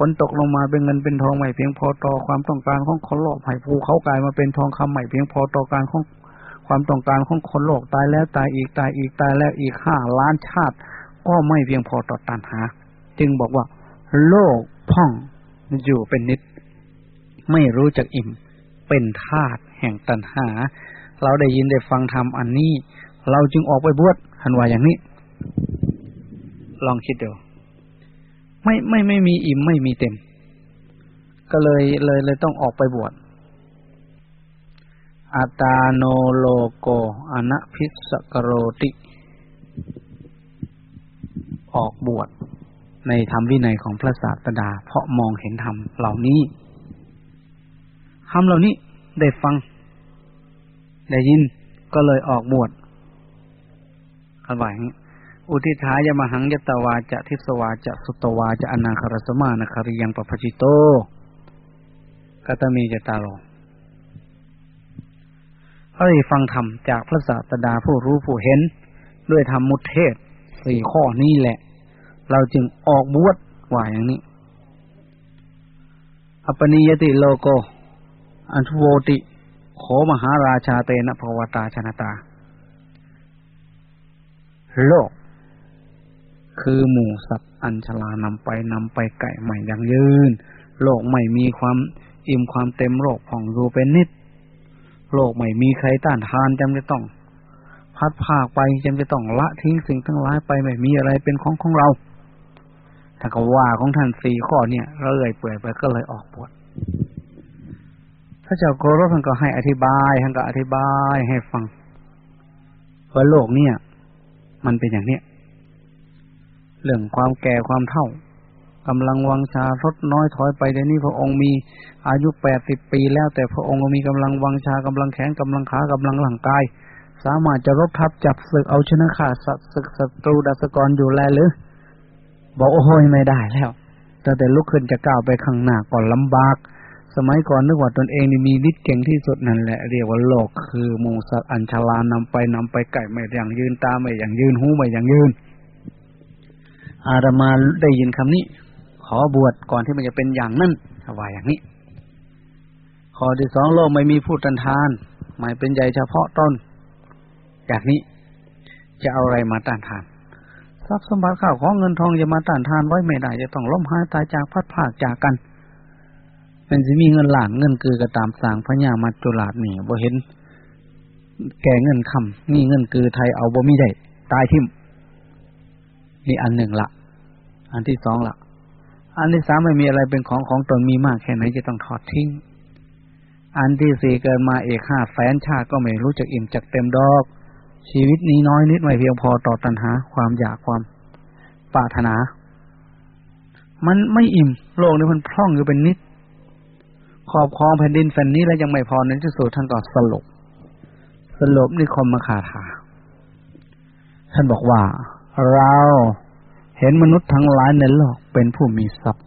นตกลงมาเป็นเงินเป็นทองใหม่เพียงพอต่อความต้องการของคนโลกไผ่ภูเขากลายมาเป็นทองคำใหม่เพียงพอต่อการของความต้องการของคนโลกตายแล้วตายอีกตายอีกตายแล้วอีกห้าล้านชาติ ก็ไม่เพียงพอต่อตันหา จึงบอกว่า โลกพ่องอยู่เป็นนิด ไม่รู้จักอิ่ม เป็นธาตุแห่งตันหา เราได้ยินได้ฟังธรรมอันนี้ เราจึงออกไปบวชทันว่าอย่างนี้ ลองคิดดู ไม่ไม่ไม่มีอิ่มไม่มีเต็ม ก็เลยเลยเลยต้องออกไปบวชอัตาโนโลโกอนัพิสกโรติ ออกบวชในธรรมวินัยของพระศาสดา เพราะมองเห็นธรรมเหล่านี้ธรรมเหล่านี้ได้ฟัง ได้ยินก็เลยออกบวชกันว่าอย่างนี้ อุทิฐายมหังยตวาจะทิสวาจะสุตวาจะอนาคารสมานาคาริยังปปจิโตกัตมีจตาโลเขาได้ฟังธรรมจากพระศาสดาผู้รู้ผู้เห็น ด้วยธรรมมุเทศสี่ข้อนี้แหละ เราจึงออกบวชว่าอย่างนี้อปนิยติโลโก อันทุโวติโขมหาราชาเตนะภวตาชนตา โลก คือหมู่สัตว์อัญชลานำไปนำไปไก่ใหม่ยังยืน โลกไม่มีความอิ่มความเต็มโลกผ่องดูเป็นนิด โลกไม่มีใครต้านทานจำจะต้อง พัดพาไปจำจะต้องละทิ้งสิ่งทั้งหลายไปไม่มีอะไรเป็นของของเราถ้าก็ว่าของท่านสี่ข้อเนี่ยเรื่อยเปื่อยไปก็เลยออกบวชพระเจ้าโกรธท่านก็ให้อธิบายท่านก็อธิบายให้ฟังว่าโลกเนี่ย มันเป็นอย่างเนี้ย เรื่องความแก่ความเท่ากำลังวังชาลดน้อยถอยไปเดี๋ยวนี้พระองค์มีอายุแปดสิบปีแล้ว แต่พระองค์มีกำลังวังชากำลังแขนกำลังขากำลังหลังกาย สามารถจะรบทับจับศึกเอาชนะขาศึกศัตรูดัสกรอยู่แลหรือบอกโอ้ยไม่ได้แล้วแต่แต่ลุกขึ้นจะก้าวไปข้างหน้าก่อนลำบาก สมัยก่อนนึกว่าตนเองนี่มีฤทธิ์เก่งที่สุดนั่นแหละเรียกว่าโลกคือหมูสัตว์อัญชลานำไปนำไปไก่ไม่อย่างยืนตาไม่อย่างยืนหูไม่อย่างยืน อาตมาได้ยินคำนี้ ขอบวชก่อนที่มันจะเป็นอย่างนั้นถวายอย่างนี้ ข้อที่สองโลกไม่มีผู้ตันทานไม่เป็นใหญ่เฉพาะต้นอย่างนี้ จะเอาอะไรมาต้านทานทรัพย์สมบัติข้าวของเงินทองจะมาต้านทานไว้ไม่ได้จะต้องล้มหายตายจากพัดพากจากกันเป็นสิมีเงินหลานเงินคือกระตามสางพญามัจจุราชนี่บ่เห็น แก่เงินคำนี่เงินคือไทยเอาบ่มีได้ตายทิม นี่อันหนึ่งละ อันที่สองละอันที่สามไม่มีอะไรเป็นของของตนมีมากแค่ไหนจะต้องถอดทิ้ง อันที่สี่เกินมาเอกห้าแสนชาติก็ไม่รู้จักอิ่มจักเต็มดอก ชีวิตนี้น้อยนิดไม่เพียงพอต่อตัณหา ความอยากความปรารถนา มันไม่อิ่ม โลกนี้มันพร่องอยู่เป็นนิดขอบครองแผ่นดินแผ่นนี้แล้วยังไม่พอในที่สุดท่านก็สลบสลบนิคมมาคาถา ท่านบอกว่า เราเห็นมนุษย์ทั้งหลายในโลกเป็นผู้มีทรัพย์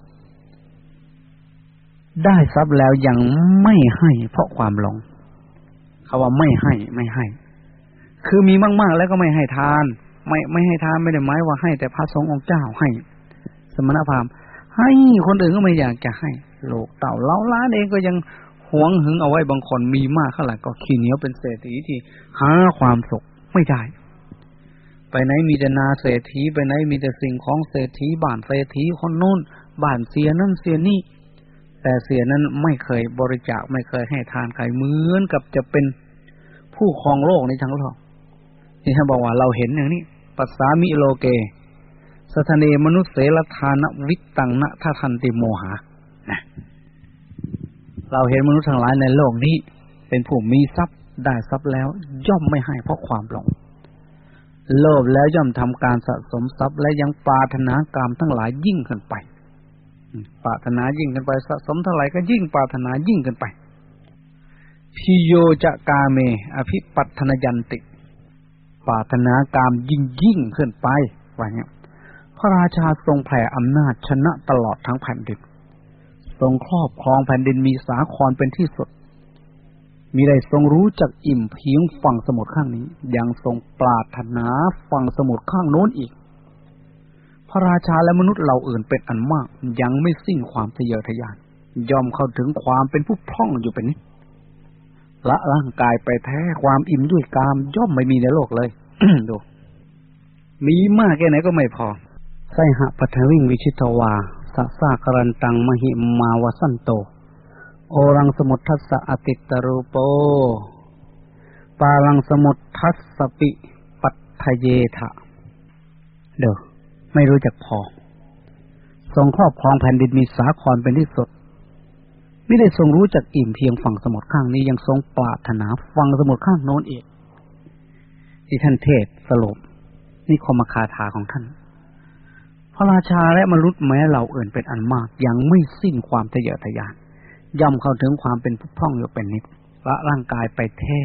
ได้ทรัพย์แล้วยังไม่ให้เพราะความหลงเขาว่าไม่ให้ไม่ให้ คือมีมาก ๆ แล้วก็ไม่ให้ทาน ไม่ไม่ให้ทานไม่ได้หมายว่าให้ แต่พระสงฆ์องค์เจ้าให้ สมณพราหมณ์ให้คนอื่นก็ไม่อยากจะให้โลกเต่าเล้าล้านเองก็ยังหวงหึงเอาไว้บางคนมีมากเท่าไหร่ก็ขี้เหนียวเป็นเศรษฐีที่หาความสุขไม่ได้ ไปไหนมีแต่นาเศรษฐีไปไหนมีแต่สิ่งของเศรษฐีบ้านเศรษฐีคนนู้นบ้านเสียนั่นเสียนี่ แต่เสียนั้นไม่เคยบริจาคไม่เคยให้ทานใครเหมือนกับจะเป็นผู้ครองโลกในทั้งโลกนี่ท่านบอกว่าเราเห็นอย่างนี้ปัสสามิโลเกสถเนมนุษย์เสรทานวิตังนะท่าทันติโมหะนะเราเห็นมนุษย์ทั้งหลายในโลกนี้ เป็นผู้มีทรัพย์ได้ทรัพย์แล้ว ย่อมไม่ให้เพราะความหลง โลภแล้วย่อมทำการสะสมทรัพย์ และยังปาถนากรรมทั้งหลายยิ่งขึ้นไปปาถนายิ่งขึ้นไป สะสมเท่าไหร่ก็ยิ่งปาถนายิ่งขึ้นไปพิโยจะกาเม อภิปัตนยันติ ปาถนากรรมยิ่งยิ่งขึ้นไปว่าเนี้ยพระราชาทรงแผ่อำนาจชนะตลอดทั้งแผ่นดินทรงครอบครองแผ่นดินมีสาครเป็นที่สุด มีได้ทรงรู้จักอิ่มเพียงฝั่งสมุทรข้างนี้ ยังทรงปรารถนาฝั่งสมุทรข้างโน้นอีก พระราชาและมนุษย์เหล่าอื่นเป็นอันมาก ยังไม่สิ้นความทะเยอทะยาน ยอมเข้าถึงความเป็นผู้พร่องอยู่เป็นนี้ละร่างกายไปแท้ความอิ่มด้วยกามย่อมไม่มีในโลกเลยดูมีมากแค่ไหนก็ไม่พอไสหะปัทวิงวิชิตวาสัสากรันตังมหิมาวสันโต โอรังสมุทัสสะอติตรูโป ปาลังสมุททัสปิปัตทเยทะ เด้อไม่รู้จักพอ ทรงครอบครองแผ่นดินมีสาครเป็นที่สุด ไม่ได้ทรงรู้จักอิ่มเพียงฝั่งสมุทรข้างนี้ยังทรงปรารถนาฝั่งสมุทรข้างโน้นอีกที่ท่านเทศสรุปนี่คมคาถาของท่านพระราชาและมนุษย์แม้เราเอื่นเป็นอันมากยังไม่สิ้นความทะเยอทะยาน ย่อมเข้าถึงความเป็นผู้พ่องอยู่เป็นนิดละร่างกายไปแท้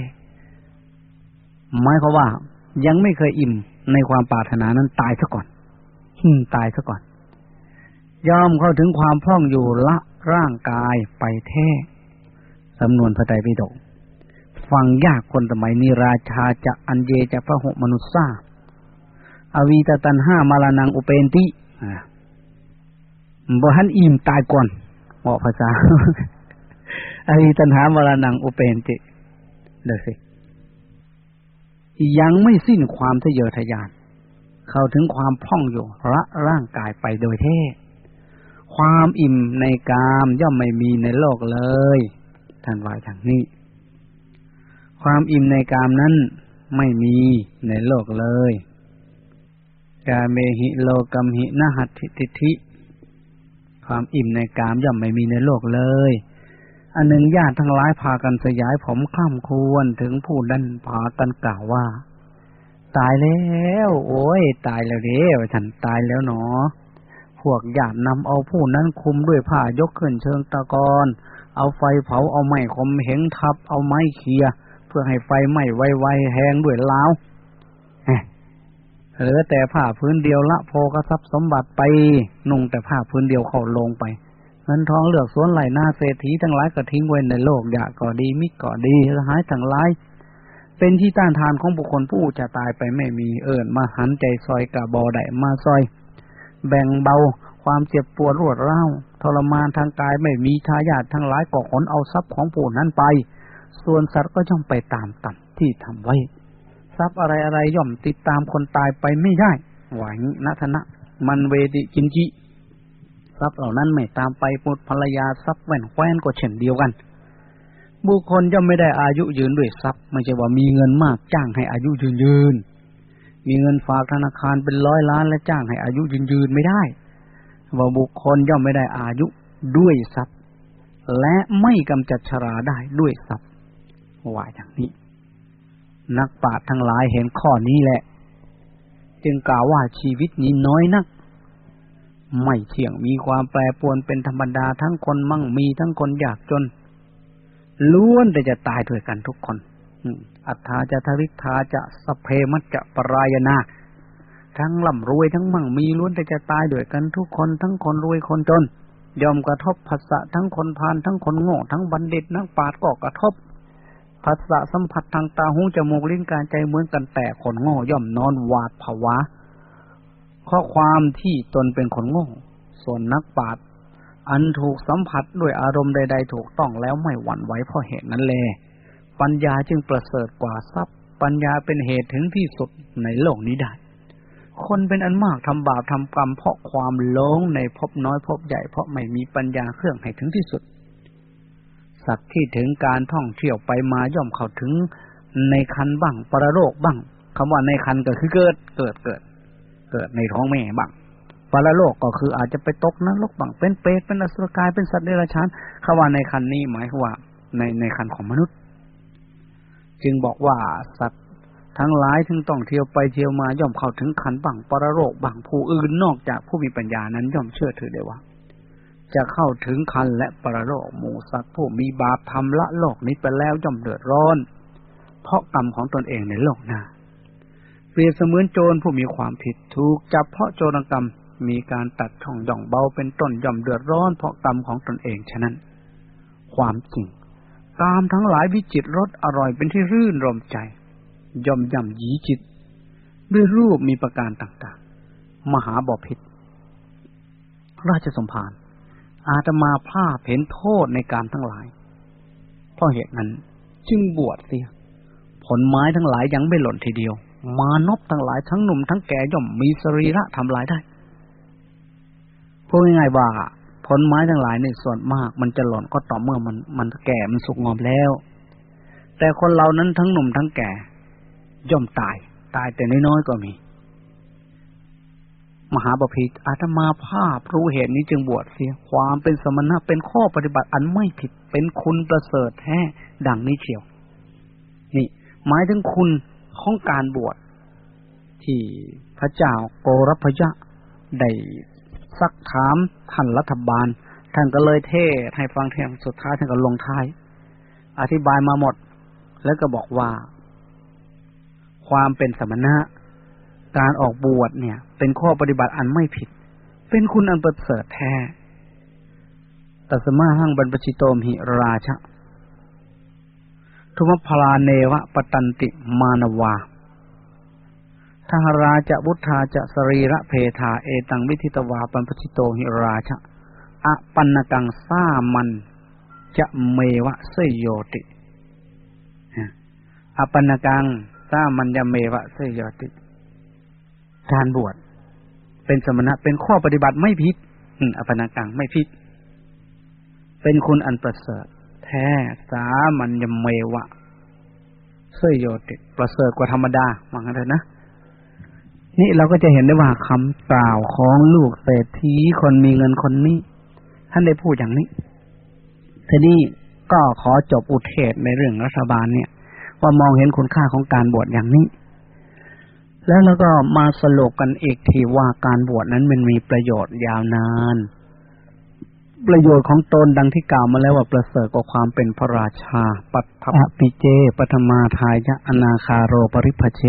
หมายความว่า ยังไม่เคยอิ่มในความปรารถนานั้นตายซะก่อนหิตายซะก่อน ย่อมเข้าถึงความพ่องอยู่ละร่างกายไปแท้สำนวนพระไตรปิฎกฟังยากคนสมัยนี้ราชาจะอันเยจะพระหมนุษย์ซาอวีตตันห้ามาลานังอุเปนติบ่ฮันอิ่มตายก่อนเหมาะภาษา อวีตันหามาลานังอุเปนติเดี๋ยสิยังไม่สิ้นความทะเยอทะยาน เข้าถึงความพร่องอยู่ละร่างกายไปโดยแท้ความอิ่มในกามย่อมไม่มีในโลกเลย ท่านว่าอย่างนี้ ความอิ่มในกามนั้นไม่มีในโลกเลยกาเมหิโลกัมหินหัตถิทิ ความอิ่มในกามย่อมไม่มีในโลกเลย อันหนึ่งญาติทั้งหลายพากันสยายผมข้ามควรถึงผู้ดันพากันกล่าวว่า ตายแล้ว โอ้ย ตายแล้วเด้ฉันตายแล้วเนาะพวกญาตินำเอาผู้นั้นคุมด้วยผ้ายกขึ้นเชิงตะกอนเอาไฟเผาเอาไม้คมเหงทับเอาไม้เคียเพื่อให้ไฟไหม้ไวๆแหงด้วยลาวเหลือแต่ผ้าพื้นเดียวละโพกทรัพย์สมบัติไปนุ่งแต่ผ้าพื้นเดียวเข้าลงไป เงินทองเลือกสวนไหลหน้าเศรษฐีทั้งหลายก็ทิ้งไว้ในโลกอยากก็ดีมิก็ดีสหายทั้งหลายเป็นที่ต้านทานของบุคคลผู้จะตายไปไม่มีเอิญมาหันใจซอยกะบอได้มาซอย แบ่งเบาความเจ็บปวดรวดร้าวทรมานทางกายไม่มีทายาททั้งหลายก็ขนเอาทรัพย์ของผู้นั้นไป ส่วนสัตว์ก็ย่อมไปตามกรรมที่ทำไว้ ทรัพย์อะไรอะไรย่อมติดตามคนตายไปไม่ได้หวังนัทนะ มันเวดิกินจิ ทรัพย์เหล่านั้นไม่ตามไปปุตภรรยาทรัพย์แหวนแคว้นก็เช่นเดียวกัน บุคคลย่อมไม่ได้อายุยืนด้วยทรัพย์ ไม่ใช่ว่ามีเงินมากจ้างให้อายุยืนยืน มีเงินฝากธนาคารเป็นร้อยล้านและจ้างให้อายุยืนยืนไม่ได้ ว่าบุคคลย่อมไม่ได้อายุด้วยทรัพย์ และไม่กำจัดชราได้ด้วยทรัพย์ว่าอย่างนี้ นักปราชญ์ทั้งหลายเห็นข้อนี้แหละ จึงกล่าวว่าชีวิตนี้น้อยนัก ไม่เที่ยงมีความแปรปวนเป็นธรรมดาทั้งคนมั่งมีทั้งคนยากจน ล้วนแต่จะตายด้วยกันทุกคนอัฏฐาจะทวิทาจะสเพมัจจะปรายนาทั้งล่ำรวยทั้งมั่งมีล้วนแต่จะตายด้วยกันทุกคน ทั้งคนรวยคนจนยอมกระทบภาษะทั้งคนพานทั้งคนโง่ทั้งบัณฑิตนักปราชญ์ก็กระทบภาษะสัมผัสทางตาหูจมูกลิ้นกายใจเหมือนกันแต่คนโง่ย่อมนอนหวาดผวา ข้อความที่ตนเป็นคนโง่ส่วนนักปราชญ์อันถูกสัมผัสด้วยอารมณ์ใด ๆ ถูกต้องแล้วไม่หวั่นไหวเพราะเหตุนั้นเลยปัญญาจึงประเสริฐกว่าทรัพย์ ปัญญาเป็นเหตุถึงที่สุดในโลกนี้ได้ คนเป็นอันมากทำบาปทำกรรมเพราะความหลงในภพน้อยภพใหญ่เพราะไม่มีปัญญาเครื่องให้ถึงที่สุด สัตว์ที่ถึงการท่องเที่ยวไปมาย่อมเข้าถึงในคันบ้างปรโรคบ้างคำว่าในคันก็คือเกิดเกิดเกิด เกิดในท้องแม่บ้างปรโลกก็คืออาจจะไปตกนรกบ้างเป็นเปรตเป็นอสุรกายเป็นสัตว์เดรัจฉานคำว่าในคันนี้หมายว่าในในคันของมนุษย์ จึงบอกว่าสัตว์ทั้งหลายถึงต้องเที่ยวไปเที่ยวมาย่อมเข้าถึงขันบังปรโรคบังผู้อื่นนอกจากผู้มีปัญญานั้นย่อมเชื่อถือได้ว่า จะเข้าถึงคันและปรโรคหมูสัตว์ผู้มีบาปทำละโลกนี้ไปแล้วย่อมเดือดร้อน เพราะกรรมของตนเองในโลกหน้า รียบเสมือนโจรผู้มีความผิดถูกจับเพราะโจรกรรมมีการตัดช่องย่องเบาเป็นต้นย่อมเดือดร้อนเพราะกรรมของตนเองฉะนั้น ความจริงกามทั้งหลายวิจิตรสอร่อยเป็นที่รื่นรมใจ ย่อมย่ำยีจิต ด้วยรูปมีประการต่างๆ มหาบอพิษราชสมภารอาตมาพลาเห็นโทษในการทั้งหลาย เพราะเหตุนั้นจึงบวชเสีย ผลไม้ทั้งหลายยังไม่หล่นทีเดียว มานพทั้งหลายทั้งหนุ่มทั้งแก่ย่อมมีสรีระทำลายได้พูดง่ายๆว่าผลไม้ทั้งหลายในส่วนมาก มันจะหล่นก็ต่อเมื่อมันมันแก่มันสุกงอมแล้ว แต่คนเรานั้นทั้งหนุ่มทั้งแก่ ย่อมตาย ตายแต่น้อยๆก็มี มหาบพิตรอาตมาภาพรู้เหตุนี้จึงบวชเสียความเป็นสมณะเป็นข้อปฏิบัติอันไม่ผิดเป็นคุณประเสริฐแท้ดังนี้เชียว นี่ หมายถึงคุณ ของการบวชที่พระเจ้าโกรพยะได้ซักถามท่านรัฐบาล ท่านก็เลยเทศให้ฟังเทียงสุดท้ายท่านก็ลงท้าย อธิบายมาหมด แล้วก็บอกว่า ความเป็นสมณะ การออกบวชเนี่ย เป็นข้อปฏิบัติอันไม่ผิด เป็นคุณอันประเสริฐแท้ตัสมาหังบรรพชิโตมหิราชะ ทุมพลาเนวะปตันติมานวาทหราจะบุทธาจะสรีระเพธาเอตังวิทิตวาปันพชิโตหิราชะอปันนกังสามันจะเมวะเสยโยติอปันนกังสามันจะเมวะเสยโยติ การบวชเป็นสมณะเป็นข้อปฏิบัติไม่ผิดอปันนกังไม่ผิด เป็นคุณอันประเสริฐ แท้ สามันยเมวะเสยโยติประเสริฐกว่าธรรมดาว่างั้นเลยนะนี่เราก็จะเห็นได้ว่าคำกล่าวของลูกเศรษฐีคนมีเงินคนนี้ ท่านได้พูดอย่างนี้ทีนี้ก็ขอจบอุเทศในเรื่องรัฐบาลเนี่ย ว่ามองเห็นคุณค่าของการบวชอย่างนี้ แล้วเราก็มาสรุปกันอีกทีว่าการบวชนั้นมันมีประโยชน์ยาวนาน ประโยชน์ของตนดังที่กล่าวมาแล้วว่าประเสริฐกว่าความเป็นพระราชา ปัตถปิเจปฐมาทายะอนาคาโรปริพเช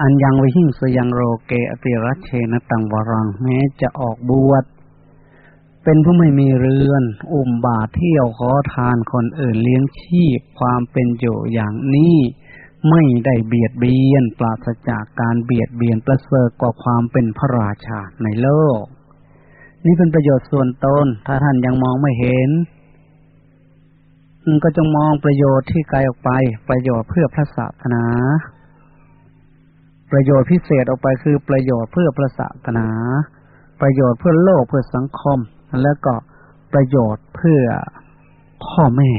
อันยังวิหิงสยังโรเกอติรัชเชนตังวรังแม้จะออกบวชเป็นผู้ไม่มีเรือน อุ่มบาทเที่ยวขอทานคนอื่นเลี้ยงชีพความเป็นอยู่อย่างนี้ ไม่ได้เบียดเบียน ปราศจากการเบียดเบียนประเสริฐกว่าความเป็นพระราชาในโลก นี่เป็นประโยชน์ส่วนตน ถ้าท่านยังมองไม่เห็นก็จงมองประโยชน์ที่ไกลออกไป ประโยชน์เพื่อพระศาสนา ประโยชน์พิเศษออกไปคือประโยชน์เพื่อพระศาสนา ประโยชน์เพื่อโลกเพื่อสังคม แล้วก็ประโยชน์เพื่อพ่อแม่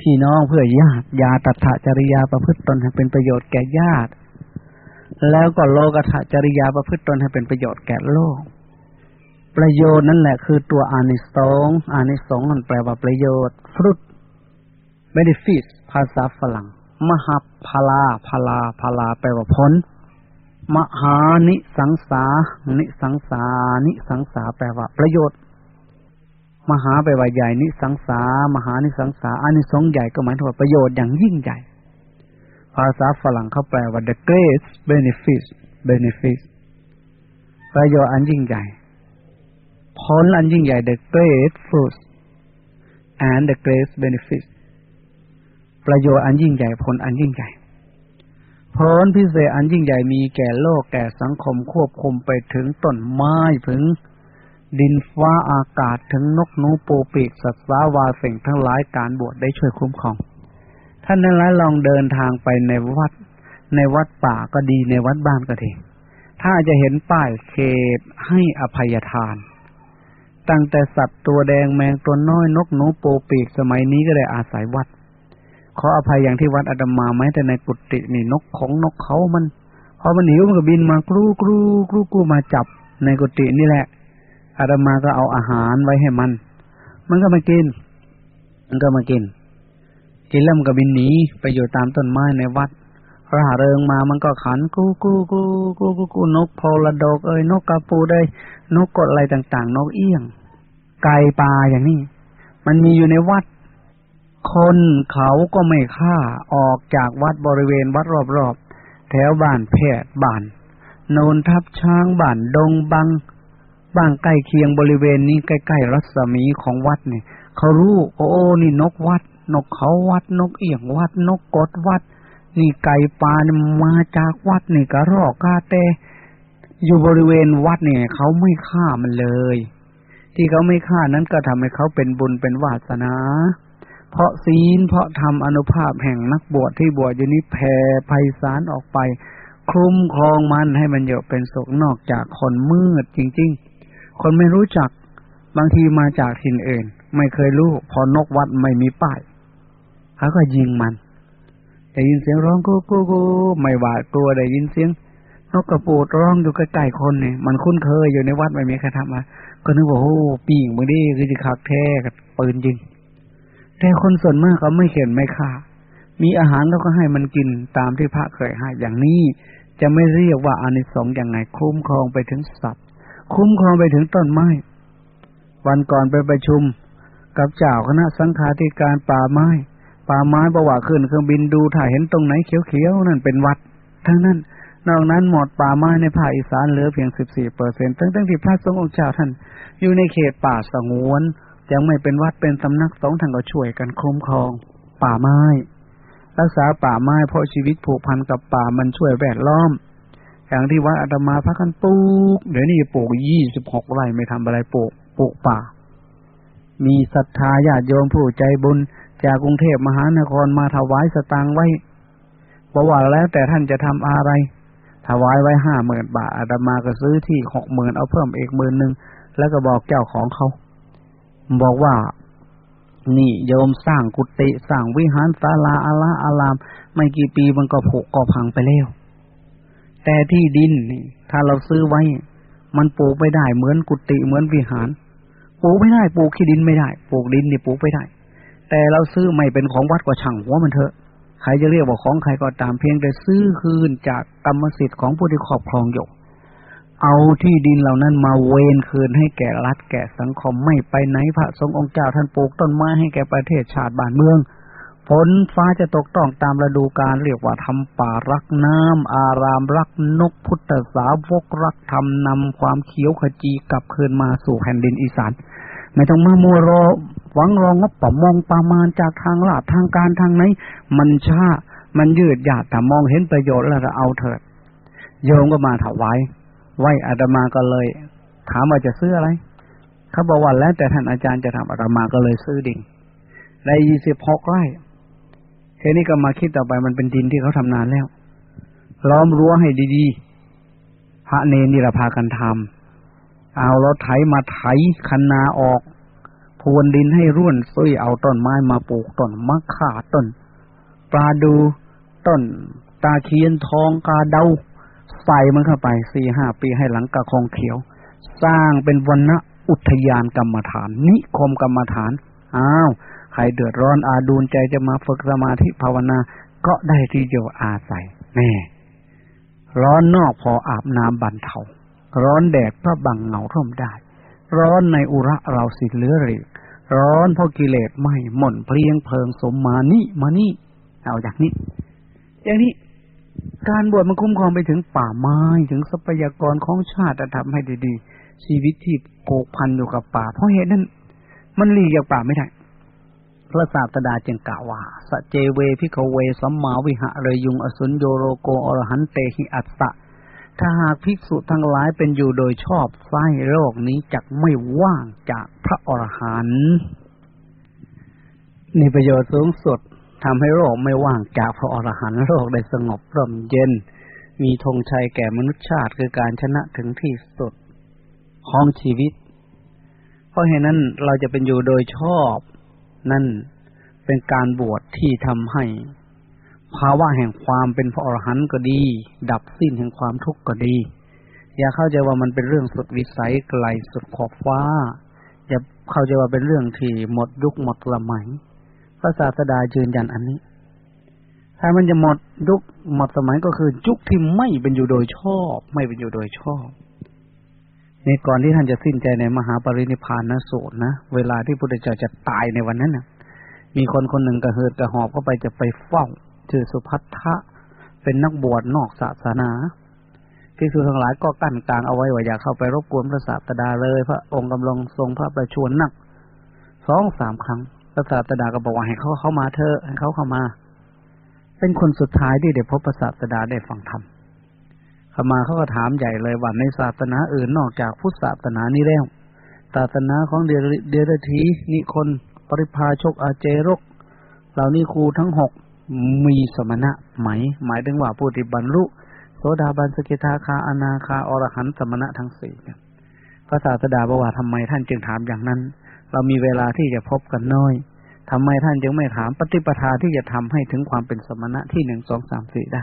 พี่น้องเพื่อญาติยาตัถจริยาประพฤติตนให้เป็นประโยชน์แก่ญาติ แล้วก็โลกถจริยาประพฤติตนให้เป็นประโยชน์แก่โลก ประโยชน์นั่นแหละคือตัวอานิสงส์อานิสงส์มันแปลว่าประโยชน์ฟรุต benefit ภาษาฝรั่ง มหาพลาพลาพลาแปลว่าพ้นมหานิสังสา นิสังสา นิสังสาแปลว่าประโยชน์ มหาแปลว่าใหญ่ นิสังสา มหานิสังสาอานิสงส์ใหญ่ก็หมายถึงว่าประโยชน์อย่างยิ่งใหญ่ ภาษาฝรั่งเขาแปลว่า the great benefit benefit ประโยชน์อันยิ่งใหญ่ ผลอันยิ่งใหญ่ the great fruits and the great benefits ประโยชน์อันยิ่งใหญ่ผลอันยิ่งใหญ่ ผลพิเศษอันยิ่งใหญ่มีแก่โลกแก่สังคมควบคุมไปถึงต้นไม้ถึงดินฟ้าอากาศถึงนกนูปูปีกสัตว์สาวาสิ่งทั้งหลายการบวชได้ช่วยคุ้มครอง ท่านนั้นลองเดินทางไปในวัด ในวัดป่าก็ดีในวัดบ้านก็ดีถ้าจะเห็นป้ายเขตให้อภัยทาน ตั้งแต่สัตว์ตัวแดงแมงตัวน้อยนกหนูโปปีกสมัยนี้ก็ได้อาศัยวัด ขออภัยอย่างที่วัดอาดามาไหมแต่ในกุฏินี่นกของนกเขามัน พอมันหิวมันก็บินมากรูกรูกรูกรูมาจับในกุฏินี่แหละอาดามาก็เอาอาหารไว้ให้มัน มันก็มากิน มันก็มากิน กินแล้วมันก็บินหนีไปอยู่ตามต้นไม้ในวัด ร่าเริงมามันก็ขันกูกูกูกูกูกูนกโพลดกเอ้ยนกกระปูได้นกกดอะไรต่างๆ นกเอี้ยง ไก่ปลาอย่างนี้ มันมีอยู่ในวัด คนเขาก็ไม่ฆ่าออกจากวัดบริเวณวัดรอบๆแถวบ้านแพทย์บ้านโนนทับช้างบ้านดงบังบ้างใกล้เคียงบริเวณนี้ใกล้ๆรัศมีของวัดเนี่ยเขารู้โอ้นี่นกวัด นกเขาวัด นกเอี่ยงวัด นกกดวัด นี่ไก่ปลาเนี่ยมาจากวัดนี่กระรอกกาเตอยู่บริเวณวัดเนี่ยเขาไม่ฆ่ามันเลย ที่เขาไม่ฆ่านั้นก็ทำให้เขาเป็นบุญเป็นวาสนา เพราะศีลเพราะธรรมอนุภาพแห่งนักบวชที่บวชอยู่นี้แผ่ไพศาลออกไป คลุมครองมันให้มันอยู่เป็นสุขนอกจากคนมืดจริง ๆ คนไม่รู้จักบางทีมาจากถิ่นอื่น ไม่เคยรู้พอนกวัดไม่มีป้ายเขาก็ยิงมัน ได้ยินเสียงร้องกูกูกูไม่หวาดกลัวได้ยินเสียงนกกระปูดร้องอยู่ใกล้ๆคนเนี่ยมันคุ้นเคยอยู่ในวัดไม่มีใครทำมาก็นึกว่าโอ้ปีงมือดีคือจะขักแท้กับปืนยิงแต่คนส่วนมากเขาไม่เข็นไม่ฆ่า มีอาหารเขาก็ให้มันกินตามที่พระเคยให้อย่างนี้ จะไม่เรียกว่าอานิสงส์อย่างไงคุ้มครองไปถึงสัตว์ คุ้มครองไปถึงต้นไม้ วันก่อนไปประชุม กับเจ้าคณะสังฆาธิการป่าไม้ ป่าไม้บอกว่าขึ้นเครื่องบินดูถ่ายเห็นตรงไหนเขียวๆนั่นเป็นวัด ทั้งนั้น นอกนั้นหมดป่าไม้ในภาคอีสานเหลือเพียงสิบสี่เปอร์เซ็นต์ทั้งๆที่พระสงฆ์องค์เจ้าท่าน อยู่ในเขตป่าสงวนยังไม่เป็นวัดเป็นสำนักสงฆ์ท่านก็ช่วยกันคุ้มครอง ป่าไม้ รักษาป่าไม้เพราะชีวิตผูกพันกับป่ามันช่วยแวดล้อม อย่างที่วัดอาตมาพระกันปลูกเดี๋ยวนี้ปลูกยี่สิบหกไร่ไม่ทำอะไรปลูกปลูกป่า มีศรัทธาญาติโยมผู้ใจบุญ จากกรุงเทพมหานครมาถวายสตางค์ไว้บอกว่าแล้วแต่ท่านจะทำอะไร ถวายไว้ห้าหมื่นบาทอาตมาก็ซื้อที่หกหมื่นเอาเพิ่มอีกหมื่นหนึ่งแล้วก็บอกเจ้าของเขา บอกว่า นี่โยมสร้างกุฏิสร้างวิหารศาลาอาลาอาราม ไม่กี่ปีมันก็ผุก็พังไปแล้ว แต่ที่ดินนี่ ถ้าเราซื้อไว้ มันปลูกไม่ได้เหมือนกุฏิเหมือนวิหาร ปลูกไม่ได้ปลูกขี้ดินไม่ได้ ปลูกดินนี่ปลูกไม่ได้ แต่เราซื้อไม่เป็นของวัดก็ช่างหัวมันเถอะใครจะเรียกว่าของใครก็ตามเพียงแต่ซื้อคืนจากกรรมสิทธิ์ของผู้ที่ครอบครองอยู่เอาที่ดินเหล่านั้นมาเวนคืนให้แก่รัฐแก่สังคมไม่ไปไหนพระสงฆ์องค์เจ้าท่านปลูกต้นไม้ให้แก่ประเทศชาติบ้านเมืองฝนฟ้าจะตกต้องตามฤดูกาลเรียกว่าทำป่ารักน้ำอารามรักนกพุทธสาวกรักธรรมนำความเขียวขจีกลับคืนมาสู่แผ่นดินอีสาน ไม่ต้องมามัวรอ หวังรองงบประมงประมาณจากทางลาดทางการทางไหน มันช้ามันยืดหยาดแต่มองเห็นประโยชน์แล้วเราเอาเถิด โยมก็มาถวายไหวอาตมาก็เลย ถามว่าจะซื้ออะไรเขาบอกว่าแล้วแต่ท่านอาจารย์จะทำอาตมาก็เลยซื้อดิ่งได้ยี่สิบหกไร่แค่นี้ก็มาคิดต่อไปมันเป็นดินที่เขาทำนานแล้วล้อมรั้วให้ดีๆ พระเนนี่ละพากันทำเอารถไถมาไถคันนาออก พวนดินให้ร่วนซุยเอาต้นไม้มาปลูกต้นมะข่าต้นปลาดูต้นตาเคียนทองกาเดาใส่มันเข้าไปสี่ห้าปีให้หลังกระคองเขียว สร้างเป็นวันณะอุทยานกรรมฐาน นิคมกรรมฐานอ้าวใครเดือดร้อนอาดูนใจจะมาฝึกสมาธิภาวนาก็ได้ที่เดียวอาศัยแน่ร้อนนอกพออาบน้ำบันเทาร้อนแดดก็บังเงาร่มได้ ร้อนในอุระเราสิเลือรีร้อนเพราะกิเลสไม่หม่นเพลียงเพลิงสมมานี่มานี่เอาอย่างนี้ อย่างนี้ การบวชมันคุ้มครองไปถึงป่าไม้ถึงทรัพยากรของชาติจะทำให้ดีๆ ชีวิตที่ผูกพันอยู่กับป่า เพราะเหตุนั้น มันหลีกจากป่าไม่ได้พระศาสดาจึงกล่าวว่าสเจเม ภิกขเวสัมมาวิหะเรยยุงอสุญโญ โลโกอรหันเตหิอัสสะ ถ้าหากภิกษุทั้งหลายเป็นอยู่โดยชอบไซร้โลกนี้จักไม่ว่างจากพระอรหันต์นี่ประโยชน์สูงสุดทำให้โรคไม่ว่างจากพระอรหันต์โรคได้สงบร่มเย็น มีธงชัยแก่มนุษยชาติคือการชนะถึงที่สุดของชีวิต เพราะเหตุนั้นเราจะเป็นอยู่โดยชอบ นั่นเป็นการบวชที่ทำให้ ภาวะแห่งความเป็นพระอรหันต์ก็ดี ดับสิ้นแห่งความทุกข์ก็ดี อย่าเข้าใจว่ามันเป็นเรื่องสุดวิสัยไกลสุดขอบฟ้า อย่าเข้าใจว่าเป็นเรื่องที่หมดยุคหมดสมัยพระศาสดายืนยันอันนี้ ถ้ามันจะหมดยุคหมดสมัยก็คือยุคที่ไม่เป็นอยู่โดยชอบ ไม่เป็นอยู่โดยชอบในก่อนที่ท่านจะสิ้นใจในมหาปรินิพานนะสูตรนะเวลาที่พระพุทธเจ้าจะตายในวันนั้นนะ่ะมีคนคนหนึ่งกระเฮิดกระหอบเข้าไปจะไปเฝ้า ชื่อสุพัทธะเป็นนักบวชนอกศาสนาพิสุทั้งหลายก็กั้นกลางเอาไว้ว่าอย่าเข้าไปรบกวนพระศาสดาเลย พระองค์กำลังทรงพระประชวรนักสองสามครั้งพระศาสดาก็บอกว่าให้เขาเข้ามาเถอะให้เขาเข้ามา เป็นคนสุดท้ายที่ได้พบพระศาสดาได้ฟังธรรมเข้ามาเขาก็ถามใหญ่เลยว่าในศาสนาอื่นนอกจากพุทธศาสนานี้แล้วศาสนาของเดรธีนิคน ปริพาชกอาเจรก เหล่านี้ครูทั้งหก มีสมณะไหม หมายถึงว่าผู้ที่บรรลุโสดาบันสกิทาคาอนาคาอรหันสมณะทั้งสี่พระศาสดาบอกว่าทำไมท่านจึงถามอย่างนั้น เรามีเวลาที่จะพบกันน้อยถทำไมท่านจึงไม่ถามปฏิปทาที่จะทำให้ถึงความเป็นสมณะที่หนึ่งสองสามสี่ได้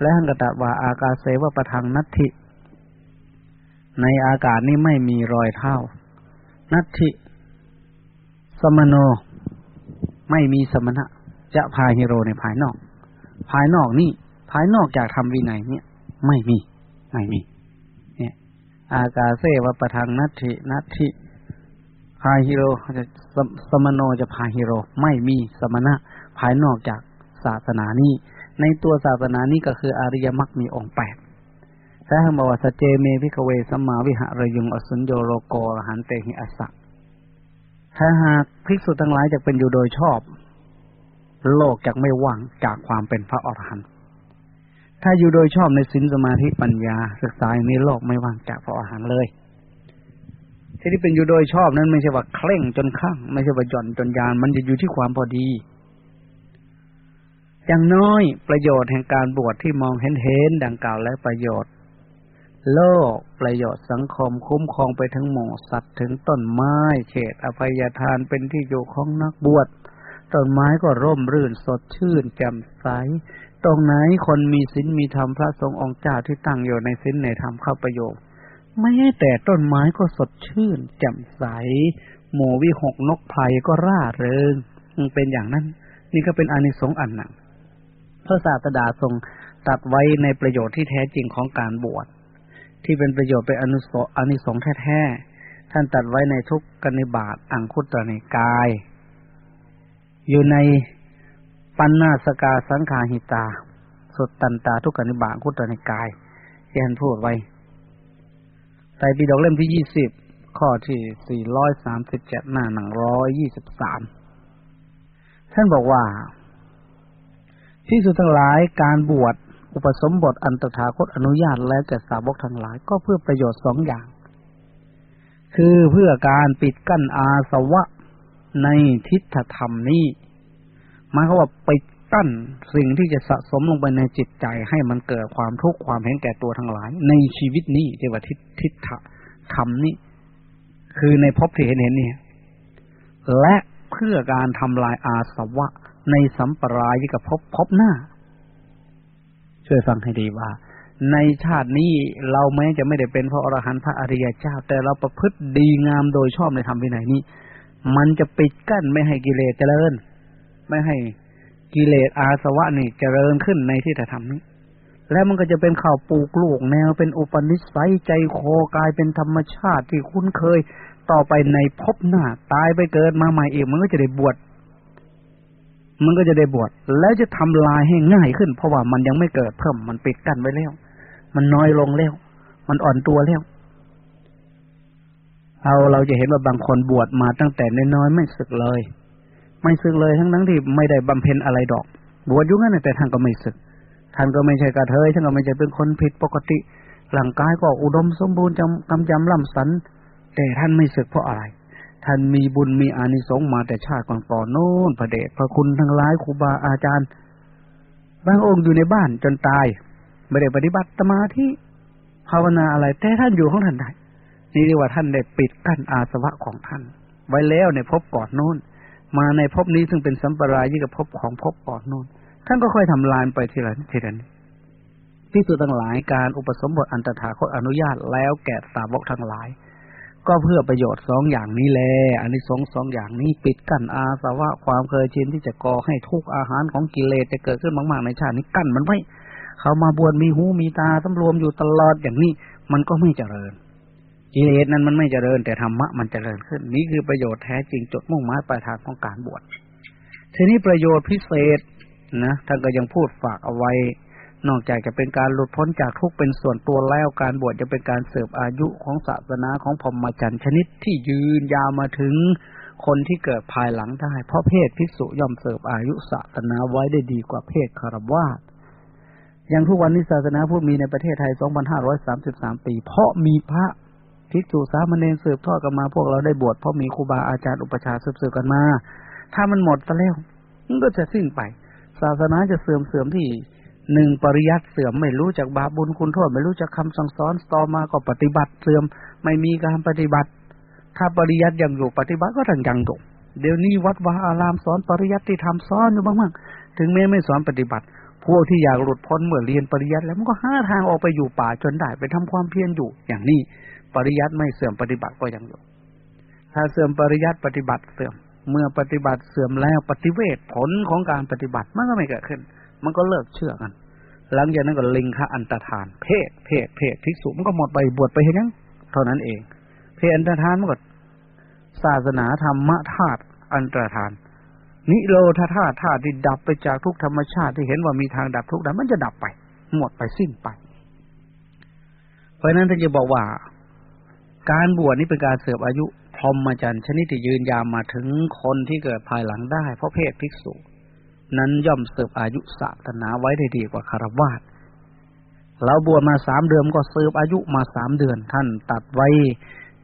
และหังกตะว่าอากาเสวะประทังนัตถิ ในอากาศนี้ไม่มีรอยเท้านัตถิสมโน ไม่มีสมณะ จะพาฮิโรในภายนอก ภายนอกนี่ ภายนอกจากทำวินัยเนี่ย ไม่มี ไม่มี เนี่ย อากาเสวะประทังนัตถินัตถิพาฮิโรจะสมโนจะพาฮิโรไม่มีสมณะ ภายนอกจากศาสนานี้ ในตัวศาสนานี้ก็คืออริยมรรคมีองค์แปดถ้าท่านบอกว่าสเจเม ภิกขเวสัมมาวิหะเรยยุงอสุญโญ โลโก อรหันเตหิอัสสะถ้าหากภิกษุทั้งหลายจะเป็นอยู่โดยชอบ โลกจะไม่ว่างจากความเป็นพระอรหันต์ถ้าอยู่โดยชอบในศีลสมาธิปัญญาศึกษาอย่างนี้โลกไม่ว่างจากพระอรหันต์เลยที่ที่เป็นอยู่โดยชอบนั้นไม่ใช่ว่าเคร่งจนข้างไม่ใช่ว่าหย่อนจนยานมันจะอยู่ที่ความพอดี อย่างน้อยประโยชน์แห่งการบวชที่มองเห็นเห็นดังกล่าวและประโยชน์ โลกประโยชน์สังคมคุ้มครองไปทั้งหมู่สัตว์ถึงต้นไม้เขตอภัยทานเป็นที่อยู่ของนักบวช ต้นไม้ก็ร่มรื่นสดชื่นแจ่มใส ตรงไหนคนมีศีลมีธรรมพระสงฆ์องค์เจ้าที่ตั้งอยู่ในศีลในธรรมเข้าประโยชน์ไม่ให้แต่ต้นไม้ก็สดชื่น แจ่มใส หมูวิหกนกไพรก็ร่าเริงเป็นอย่างนั้น นี่ก็เป็นอนิสงส์อันหนึ่งพระศาสดาทรงตัดไว้ในประโยชน์ที่แท้จริงของการบวชที่เป็นประโยชน์เป็นอนุสอนิสงส์แท้ๆท่านตัดไว้ในทุกกนิบาตอังคุตรในกาย อยู่ในปัญนาสกาสังขาหิตาสุดตันตาทุกกนิบาคุตในกายที่ท่านพูดไว้ไตรปิฎกเล่มที่ยี่สิบข้อที่สี่ร้อยสามสิบเจ็ดหน้าหนึ่งร้อยยี่สิบสามท่านบอกว่าที่สุดทั้งหลายการบวชอุปสมบทอันตถาคตอนุญาตแล้วแก่สาวกทั้งหลาย ก็เพื่อประโยชน์สองอย่าง คือเพื่อการปิดกั้นอาสวะ ในทิฏฐธรรมนี้หมายความว่าไปิดกั้นสิ่งที่จะสะสมลงไปในจิตใจให้มันเกิดความทุกข์ความเห็นแก่ตัวทั้งหลาย ในชีวิตนี้เรียกว่าทิฏทิฏฐธรรมนี้ คือในภพที่เห็นเห็นนี่และเพื่อการทำลายอาสวะในสัมปรายกับภพภพหน้า ช่วยฟังให้ดีว่า ในชาตินี้เราแม้จะไม่ได้เป็นพระอรหันต์พระอริยเจ้า แต่เราประพฤติดีงามโดยชอบในธรรมวินัยนี้ มันจะปิดกั้นไม่ให้กิเลสเจริญ ไม่ให้กิเลสอาสวะนี่เจริญขึ้นในที่ธรรมนี้ แล้วมันก็จะเป็นข่าวปลูกลูกแนวเป็นอุปนิสัยใจคอกลายเป็นธรรมชาติที่คุ้นเคยต่อไปในภพหน้า ตายไปเกิดมาใหม่เองมันก็จะได้บวชมันก็จะได้บวชแล้วจะทำลายให้ง่ายขึ้น เพราะว่ามันยังไม่เกิดเพิ่มมันปิดกั้นไว้แล้ว มันน้อยลงแล้ว มันอ่อนตัวแล้ว เอาเราจะเห็นว่าบางคนบวชมาตั้งแต่น้อยๆไม่สึกเลย ไม่สึกเลยทั้งนั้นที่ไม่ได้บำเพ็ญอะไรดอก บวชยุ่งนั่นแต่ท่านก็ไม่สึก ท่านก็ไม่ใช่กระเทยท่านก็ไม่ใช่เป็นคนผิดปกติร่างกายก็อุดมสมบูรณ์จำกำจำล่ำสัน แต่ท่านไม่สึกเพราะอะไร ท่านมีบุญมีอานิสงส์มาแต่ชาติก่อนก่อนโน้นพระเดชพระคุณทั้งหลายครูบาอาจารย์บางองค์อยู่ในบ้านจนตาย ไม่ได้ปฏิบัติสมาธิภาวนาอะไร แต่ท่านอยู่ของท่านได้ นี่เรียกว่าท่านได้ปิดกั้นอาสวะของท่าน ไว้แล้วในภพก่อนโน้น มาในภพนี้ซึ่งเป็นสัมปรายยิ่งกับภพของภพก่อนนู่นท่านก็ค่อยทำลายไปทีละทีละนิดที่สุดทั้งหลายการอุปสมบทอันตถาคตอนุญาตแล้วแก่สาวกทั้งหลาย ก็เพื่อประโยชน์สองอย่างนี้แลอันนี้สองสองอย่างนี้ปิดกั้นอาสวะความเคยชินที่จะก่อให้ทุกอาหารของกิเลสจะเกิดขึ้นมากๆในชาตินี้กั้นมันไว้เขามาบวชมีหูมีตาตำรวมอยู่ตลอดอย่างนี้ มันก็ไม่เจริญ กิเลสนั้นมันไม่เจริญ แต่ธรรมะมันเจริญขึ้น นี่คือประโยชน์แท้จริงจุดมุ่งหมายปลายทางของการบวชทีนี้ประโยชน์พิเศษนะท่านก็ยังพูดฝากเอาไว้ นอกจากจะเป็นการหลุดพ้นจากทุกเป็นส่วนตัวแล้วการบวชจะเป็นการเสริมอายุของศาสนาของพรหมจรรย์ชนิดที่ยืนยาวมาถึงคนที่เกิดภายหลังได้ เพราะเพศภิกษุย่อมเสริมอายุศาสนาไว้ได้ดีกว่าเพศคารวาสอย่างทุกวันนี้ศาสนาพูดมีในประเทศไทย 2533 ปี เพราะมีพระ ภิกษุสามเณรสืบทอดกันมาพวกเราได้บวชเพราะมีครูบาอาจารย์อุปชาสืบๆกันมา ถ้ามันหมดซะแล้วมันก็จะสิ้นไป ศาสนาจะเสื่อมเสื่อมที่หนึ่งปริยัติเสื่อมไม่รู้จักบาปบุญคุณโทษ ไม่รู้จักคำสั่งสอนต่อมาก็ปฏิบัติเสื่อม ไม่มีการปฏิบัติ ถ้าปริยัติยังอยู่ปฏิบัติก็ทังยังอยู่เดี๋ยวนี้วัดวาอารามสอนปริยัติธรรมสอนอยู่บ้างๆถึงแม้ไม่สอนปฏิบัติพวกที่อยากหลุดพ้นเมื่อเรียนปริยัติแล้วมันก็หาทางออกไปอยู่ป่าจนได้ไปทำความเพียรอยู่อย่างนี้ ปริยัติไม่เสื่อมปฏิบัติก็ยังอยู่ ถ้าเสื่อมปริยัติปฏิบัติเสื่อม เมื่อปฏิบัติเสื่อมแล้วปฏิเวทผลของการปฏิบัติมันก็ไม่เกิดขึ้น มันก็เลิกเชื่อกัน หลังจากนั้นก็ลิงคะอันตรธาน เพศ เพศ เพศภิกษุมันก็หมดไปบวชไปเห็นยังเท่านั้นเอง เพศอันตรธานมันก็ศาสนาธรรมธาตุอันตรธาน นิโรธาธาตุธาตุที่ดับไปจากทุกธรรมชาติที่เห็นว่ามีทางดับทุกข์ได้มันจะดับไป หมดไปสิ้นไป เพราะนั้นท่านจะบอกว่า การบวชนี้เป็นการเสื่อมอายุพรหมจรรย์ชนิดที่ยืนยาวมาถึงคนที่เกิดภายหลังได้ เพราะเพศภิกษุ นั้นย่อมเสืบอายุศาสนาไว้ได้ดีกว่าคารวาสเราบวชมาสามเดือนก็เสืบอายุมาสามเดือนท่านตัดไว้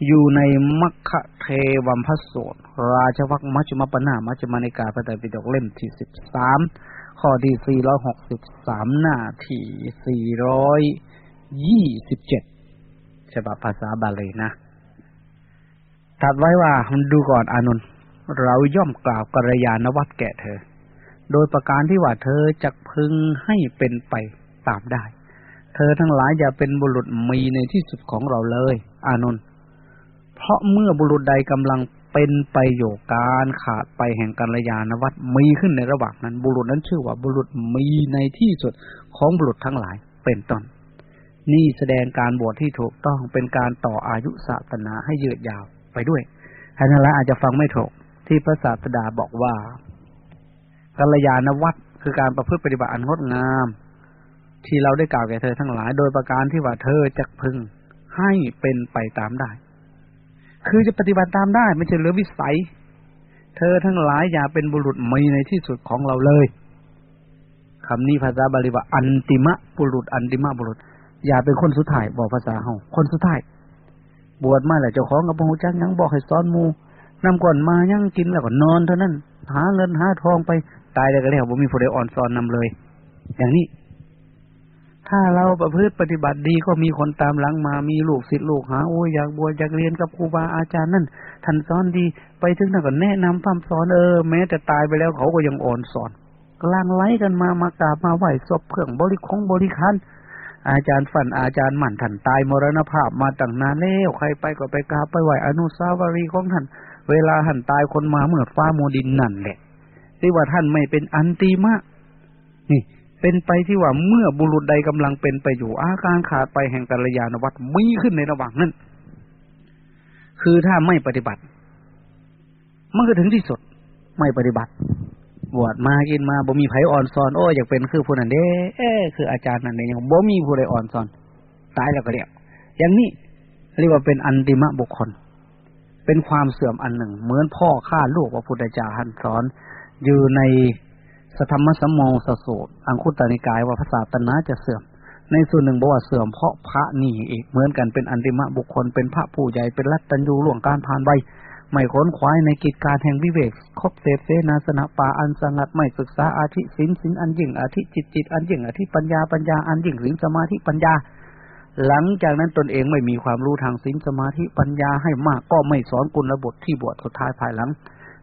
อยู่ในมัคคเทวัมพโสตราชวัคมัชมปนามัชมานิกาพระไตรปิฎกเล่มที่สิบสามข้อที่สี่ร้อยหกสิบสามหน้าที่สี่ร้อยยี่สิบเจ็ด ฉบับภาษาบาลีนะตัดไว้ว่าดูก่อนอานนท์เราย่อมกล่าวกัลยาณวัตแก่เธอ โดยประการที่ว่าเธอจะพึงให้เป็นไปตามได้ เธอทั้งหลายอย่าเป็นบุรุษมีในที่สุดของเราเลย อานนท์เพราะเมื่อบุรุษใดกำลังเป็นไปโยการขาดไปแห่งกัลยาณวัตมีขึ้นในระหว่างนั้น บุรุษนั้นชื่อว่าบุรุษมีในที่สุดของบุรุษทั้งหลายเป็นต้น นี่แสดงการบวชที่ถูกต้องเป็นการต่ออายุศาสนาให้ยืดยาวไปด้วยท่านละอาจจะฟังไม่ถูกที่พระศาสดาบอกว่ากัลยาณวัตรคือการประพฤติปฏิบัติอันงดงาม ที่เราได้กล่าวแก่เธอทั้งหลาย โดยประการที่ว่าเธอจะพึงให้เป็นไปตามได้ คือจะปฏิบัติตามได้ไม่ใช่เหลือวิสัย เธอทั้งหลายอย่าเป็นบุรุษมีในที่สุดของเราเลยคำนี้ภาษาบาลีว่าอันติมะบุรุษอันติมะบุรุษ อย่าเป็นคนสุดท้ายบอกภาษาเฮาคนสุดท้ายบวชมาแหล้วเจ้าของกับพระจักยังบอกให้ซ้อนมูนำก่อนมายังกินแล้วก็นอนเท่านั้น หาเงินหาทองไปตายแล้วก็แล้วบ่มีผู้ใดอ่อนซ้อนนำเลย อย่างนี้ ถ้าเราประพฤติปฏิบัติดีก็มีคนตามหลังมามีลูกศิษย์ลูกหาโอ้ยอยากบวชอยากเรียนกับครูบาอาจารย์นั่นท่านสอนดีไปถึงนั่นก็แนะนำพัฒสอนเออแม้แต่ตายไปแล้วเขาก็ยังอ่อนสอนกลางไล่กันมามากราบมาไหว้ศพเครื่องบริคงบริคัน อาจารย์ฝันอาจารย์หมั่นท่านตายมรณภาพมาตั้งนานแล้วใครไปก็ไปกราบไปไหวอนุสาวรีย์ของท่าน เวลาท่านตายคนมาเมื่อฟ้าโมดินนั่นแหละที่ว่าท่านไม่เป็นอันตีมะนี่เป็นไปที่ว่าเมื่อบุรุษใดกำลังเป็นไปอยู่อาการขาดไปแห่งกัลยาณวัตรมีขึ้นในระหว่างนั้น คือถ้าไม่ปฏิบัติ มันก็ถึงที่สุดไม่ปฏิบัติ บวชมากินมาบ่มีไผอ่อนซอนโอ้อยากเป็นคือผู้นั้นเด้เอ้คืออาจารย์นั่นเองบ่มีผู้ใดอ่อนซอนตายแล้วก็เรียกอย่างนี้เรียกว่าเป็นอันติมะบุคคล เป็นความเสื่อมอันหนึ่ง เหมือนพ่อฆ่าลูกว่าพุทธเจ้าหันสอน อยู่ในสธรรมสมองสสูตรอังคุตานิกายว่าภาษาตนาจะเสื่อม ในส่วนหนึ่งบอกว่าเสื่อมเพราะพระนี่อีกเหมือนกันเป็นอันติมะบุคคลเป็นพระผู้ใหญ่เป็นรัตตัญญูล่วงการผ่านใบ ไม่ขนขวายในกิจการแห่งวิเวกคบเสพเสนาสนะป่าอันสงัดไม่ศึกษาอาธิสินสินอันยิ่งอาธิจิตจิตอันยิ่งอาธิปัญญาปัญญาอันยิ่งสินสมาธิปัญญา หลังจากนั้นตนเองไม่มีความรู้ทางสินสมาธิปัญญาให้มากก็ไม่สอนกุลบทที่บวชสุดท้ายภายหลัง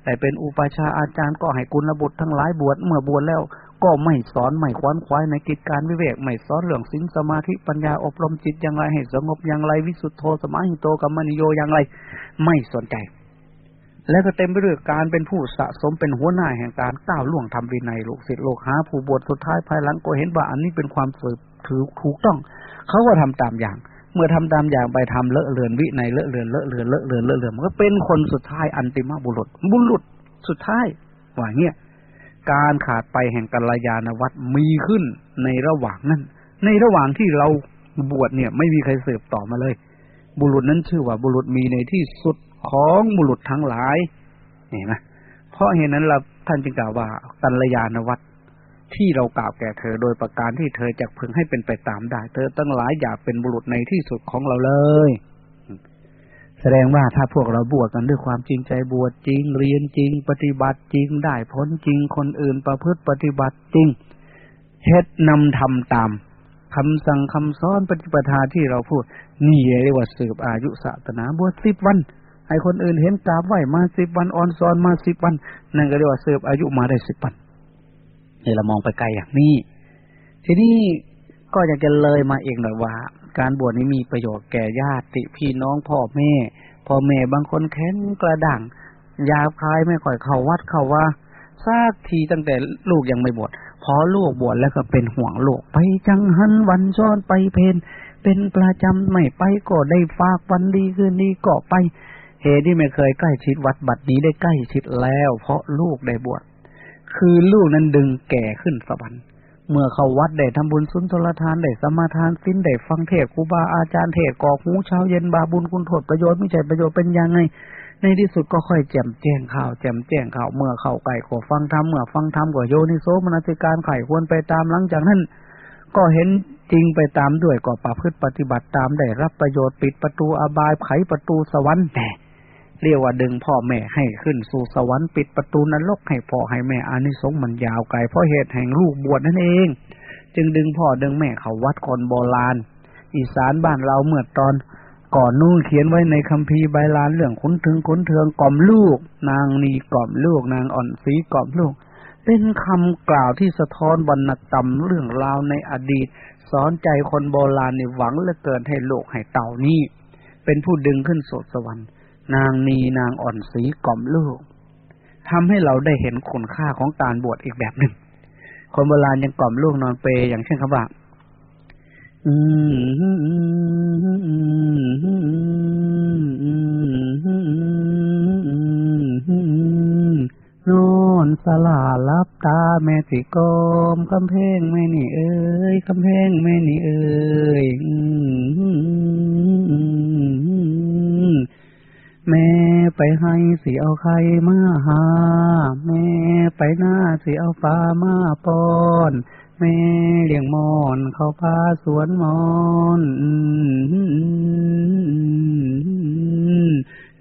แต่เป็นอุปชาอาจารย์ก็ให้กุลบุตรทั้งหลายบวชเมื่อบวชแล้ว ก็ไม่สอนไม่ควนควายในกิจการวิเวกไม่สอนเรื่องสินสมาธิปัญญาอบรมจิตอย่างไรให้สงบอย่างไรวิสุทธโธสมาหิโตกัมมณิโยอย่างไร ไม่สนใจ และก็เต็มไปด้วยการเป็นผู้สะสมเป็นหัวหน้าแห่งการก้าวล่วงทำวินัยโลกศิษย์โลกหาผู้บวชสุดท้ายภายหลังก็เห็นว่าอันนี้เป็นความสืบถือถูกต้อง เขาก็ทำตามอย่าง เมื่อทำตามอย่างไปทำเลอะเลือนวิในเลอะเลือนเลอะเลือนเลอะเลือนเลอะเลือนมันก็เป็นคนสุดท้ายอันติมาบุรุษ บุรุษสุดท้ายว่าเงี้ยการขาดไปแห่งกัลยาณวัตรมีขึ้นในระหว่างนั้น ในระหว่างที่เราบวชเนี่ย ไม่มีใครสืบต่อมาเลย บุรุษนั้นชื่อว่าบุรุษมีในที่สุด ของบุรุษทั้งหลายเห็นไหมเพราะเหตุนั้นเราท่านจึงกล่าวว่ากัลยาณวัตรที่เรากล่าวแก่เธอโดยประการที่เธอจะพึงให้เป็นไปตามได้ เธอตั้งหลายอย่าเป็นบุรุษในที่สุดของเราเลย แสดงว่าถ้าพวกเราบวชกันด้วยความจริงใจบวชจริง เรียนจริง ปฏิบัติจริงได้ผลจริงคนอื่นประพฤติปฏิบัติจริงเฮ็ดนำทำตามคำสั่งคำสอนปฏิปทาที่เราพูดนี่เรียกว่าสืบอายุศาสนาบวชสิบวัน ให้คนอื่นเห็นกราบไหวมาสิบวันออนซอนมาสิบวัน นั่นก็เรียกว่าเสิร์ฟอายุมาได้สิบวันนี่เรามองไปไกลอย่างนี้ ทีนี้ก็อยากจะเลยมาเองหน่อยว่า การบวชนี้มีประโยชน์แก่ญาติพี่น้องพ่อแม่พ่อแม่บางคนแค้นกระด่างยาคายไม่ค่อยเข้าวัดเข้าว่าซากทีตั้งแต่ลูกยังไม่บวชพอลูกบวชแล้วก็เป็นห่วงลูกไปจังหันวันซ้อนไปเพนเป็นประจำไม่ไปก็ได้ฝากวันดีคืนนี้ก็ไป เหตุที่ไม่เคยใกล้ชิดวัดบัดนี้ได้ใกล้ชิดแล้ว เพราะลูกได้บวชคือลูกนั้นดึงแก่ขึ้นสวรรค์เมื่อเขาวัดได้ทำบุญสุนทรทานได้สมาทานสิ้นได้ฟังเทศครูบาอาจารย์เทศกอกหูเช้าเย็นบาบุญคุณโทษประโยชน์ไม่ใช่ประโยชน์เป็นยังไง ในที่สุดก็ค่อยแจ่มแจ้งข่าวแจ่มแจ้งข่าวเมื่อเข้าไก่ขอฟังธรรมเมื่อฟังธรรมก็โยนิโสมนสิการไข่ควรไปตามหลังจากนั้น ก็เห็นจริงไปตามด้วยก็ประพฤติปฏิบัติตามได้รับประโยชน์ปิดประตูอบายไขประตูสวรรค์แต่ เรียกว่าดึงพ่อแม่ให้ขึ้นสู่สวรรค์ปิดประตูนรกให้พ่อให้แม่อานิสงส์มันยาวไกลเพราะเหตุแห่งลูกบวชนั่นเอง จึงดึงพ่อดึงแม่เขาวัดคนโบราณ อีสานบ้านเราเมื่อตอนก่อนนู่นเขียนไว้ในคัมภีร์ใบลานเรื่องขุนถึงขุนเทืองกล่อมลูก นางนีกล่อมลูก นางอ่อนสีกล่อมลูก เป็นคำกล่าวที่สะท้อนวรรณกรรมเรื่องราวในอดีต สอนใจคนโบราณในหวังเหลือเกินให้โลกให้เต่านี้เป็นผู้ดึงขึ้นโสดสวรรค์ นางนีนางอ่อนสีกล่อมลูกทำให้เราได้เห็นคุณค่าของการบวชอีกแบบหนึ่ง คนโบราณยังกล่อมลูกนอนเปยอย่างเช่นคำว่าอืมนอนสลาลับตาแม่สิกอมคำเพงแม่นี่เอ้ยคำเพงแม่นี่เอ้ย แม่ไปให้สิเอาใครมาหา แม่ไปหน้าสิเอาฟ้ามาป้อน แม่เลี้ยงมอนเขาพาสวนมอน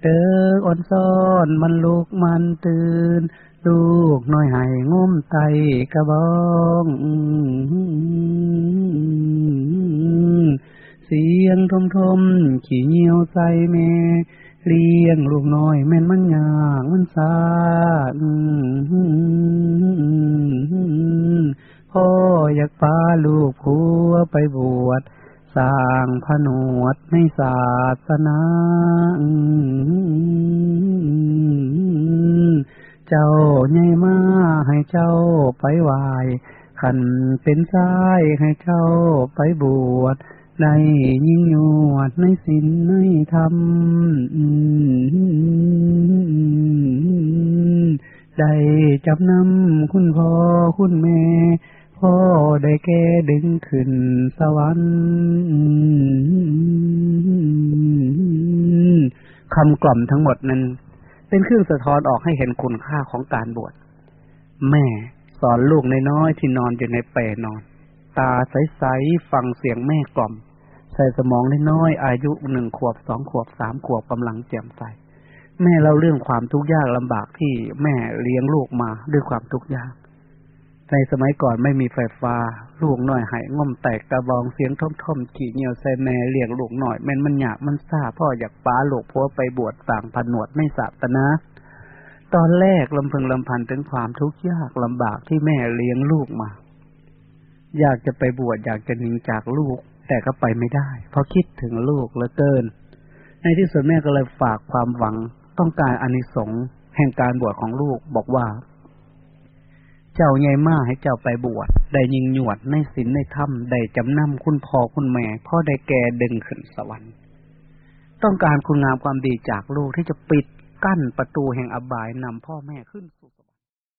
เดิกอ่อนซ้อนมันลูกมันตื่น ลูกน้อยให้งมไตกระบองเสียงทมทมขี่เหี่ยวใส่แม่ เลี้ยงลูกน้อย แม่นมันยากมันซาพ่ออยากพาลูกผัวไปบวชสร้างผนวดในศาสนาเจ้าใหญ่มาให้เจ้าไปไหวขันเป็นชายให้เจ้าไปบวช ได้ยิ่งยวดในศีลในธรรมได้จับนำคุณพ่อคุณแม่พ่อได้แก่ดึงขึ้นสวรรค์คำกล่อมทั้งหมดนั้น เป็นเครื่องสะท้อนออกให้เห็นคุณค่าของการบวชแม่สอนลูกน้อยๆที่นอนอยู่ในเปรนอน ตาใสๆฟังเสียงแม่กล่อม ใส่สมองน้อย อายุหนึ่งขวบสองขวบสามขวบกำลังแจ่มใสแม่เล่าเรื่องความทุกข์ยากลำบากที่แม่เลี้ยงลูกมาด้วยความทุกข์ยาก ในสมัยก่อนไม่มีไฟฟ้า ลูกหน่อยหายง่อมแตกกระบองเสียงท่อมท่อมขี่เหนียวใส่แม่เลี้ยงลูกหน่อยแม่นมันหยาบมันซาพ่ออยากป้าลูกพัวไปบวชสั่งผนวดไม่สาตนะตอนแรกลำพึงลำพันถึงความทุกข์ยากลำบากที่แม่เลี้ยงลูกมา อยากจะไปบวชอยากจะหนีจากลูก แต่ก็ไปไม่ได้ เพราะคิดถึงลูกเหลือเกิน ในที่สุดแม่ก็เลยฝากความหวังต้องการอนิสงส์แห่งการบวชของลูกบอกว่า เจ้าใหญ่มากให้เจ้าไปบวชได้ยิงหยวดในศีลในถ้ำได้จำนำคุณพ่อคุณแม่พ่อได้แก่ดึงขึ้นสวรรค์ ต้องการคุณงามความดีจากลูกที่จะปิดกั้นประตูแห่งอบายนำพ่อแม่ขึ้น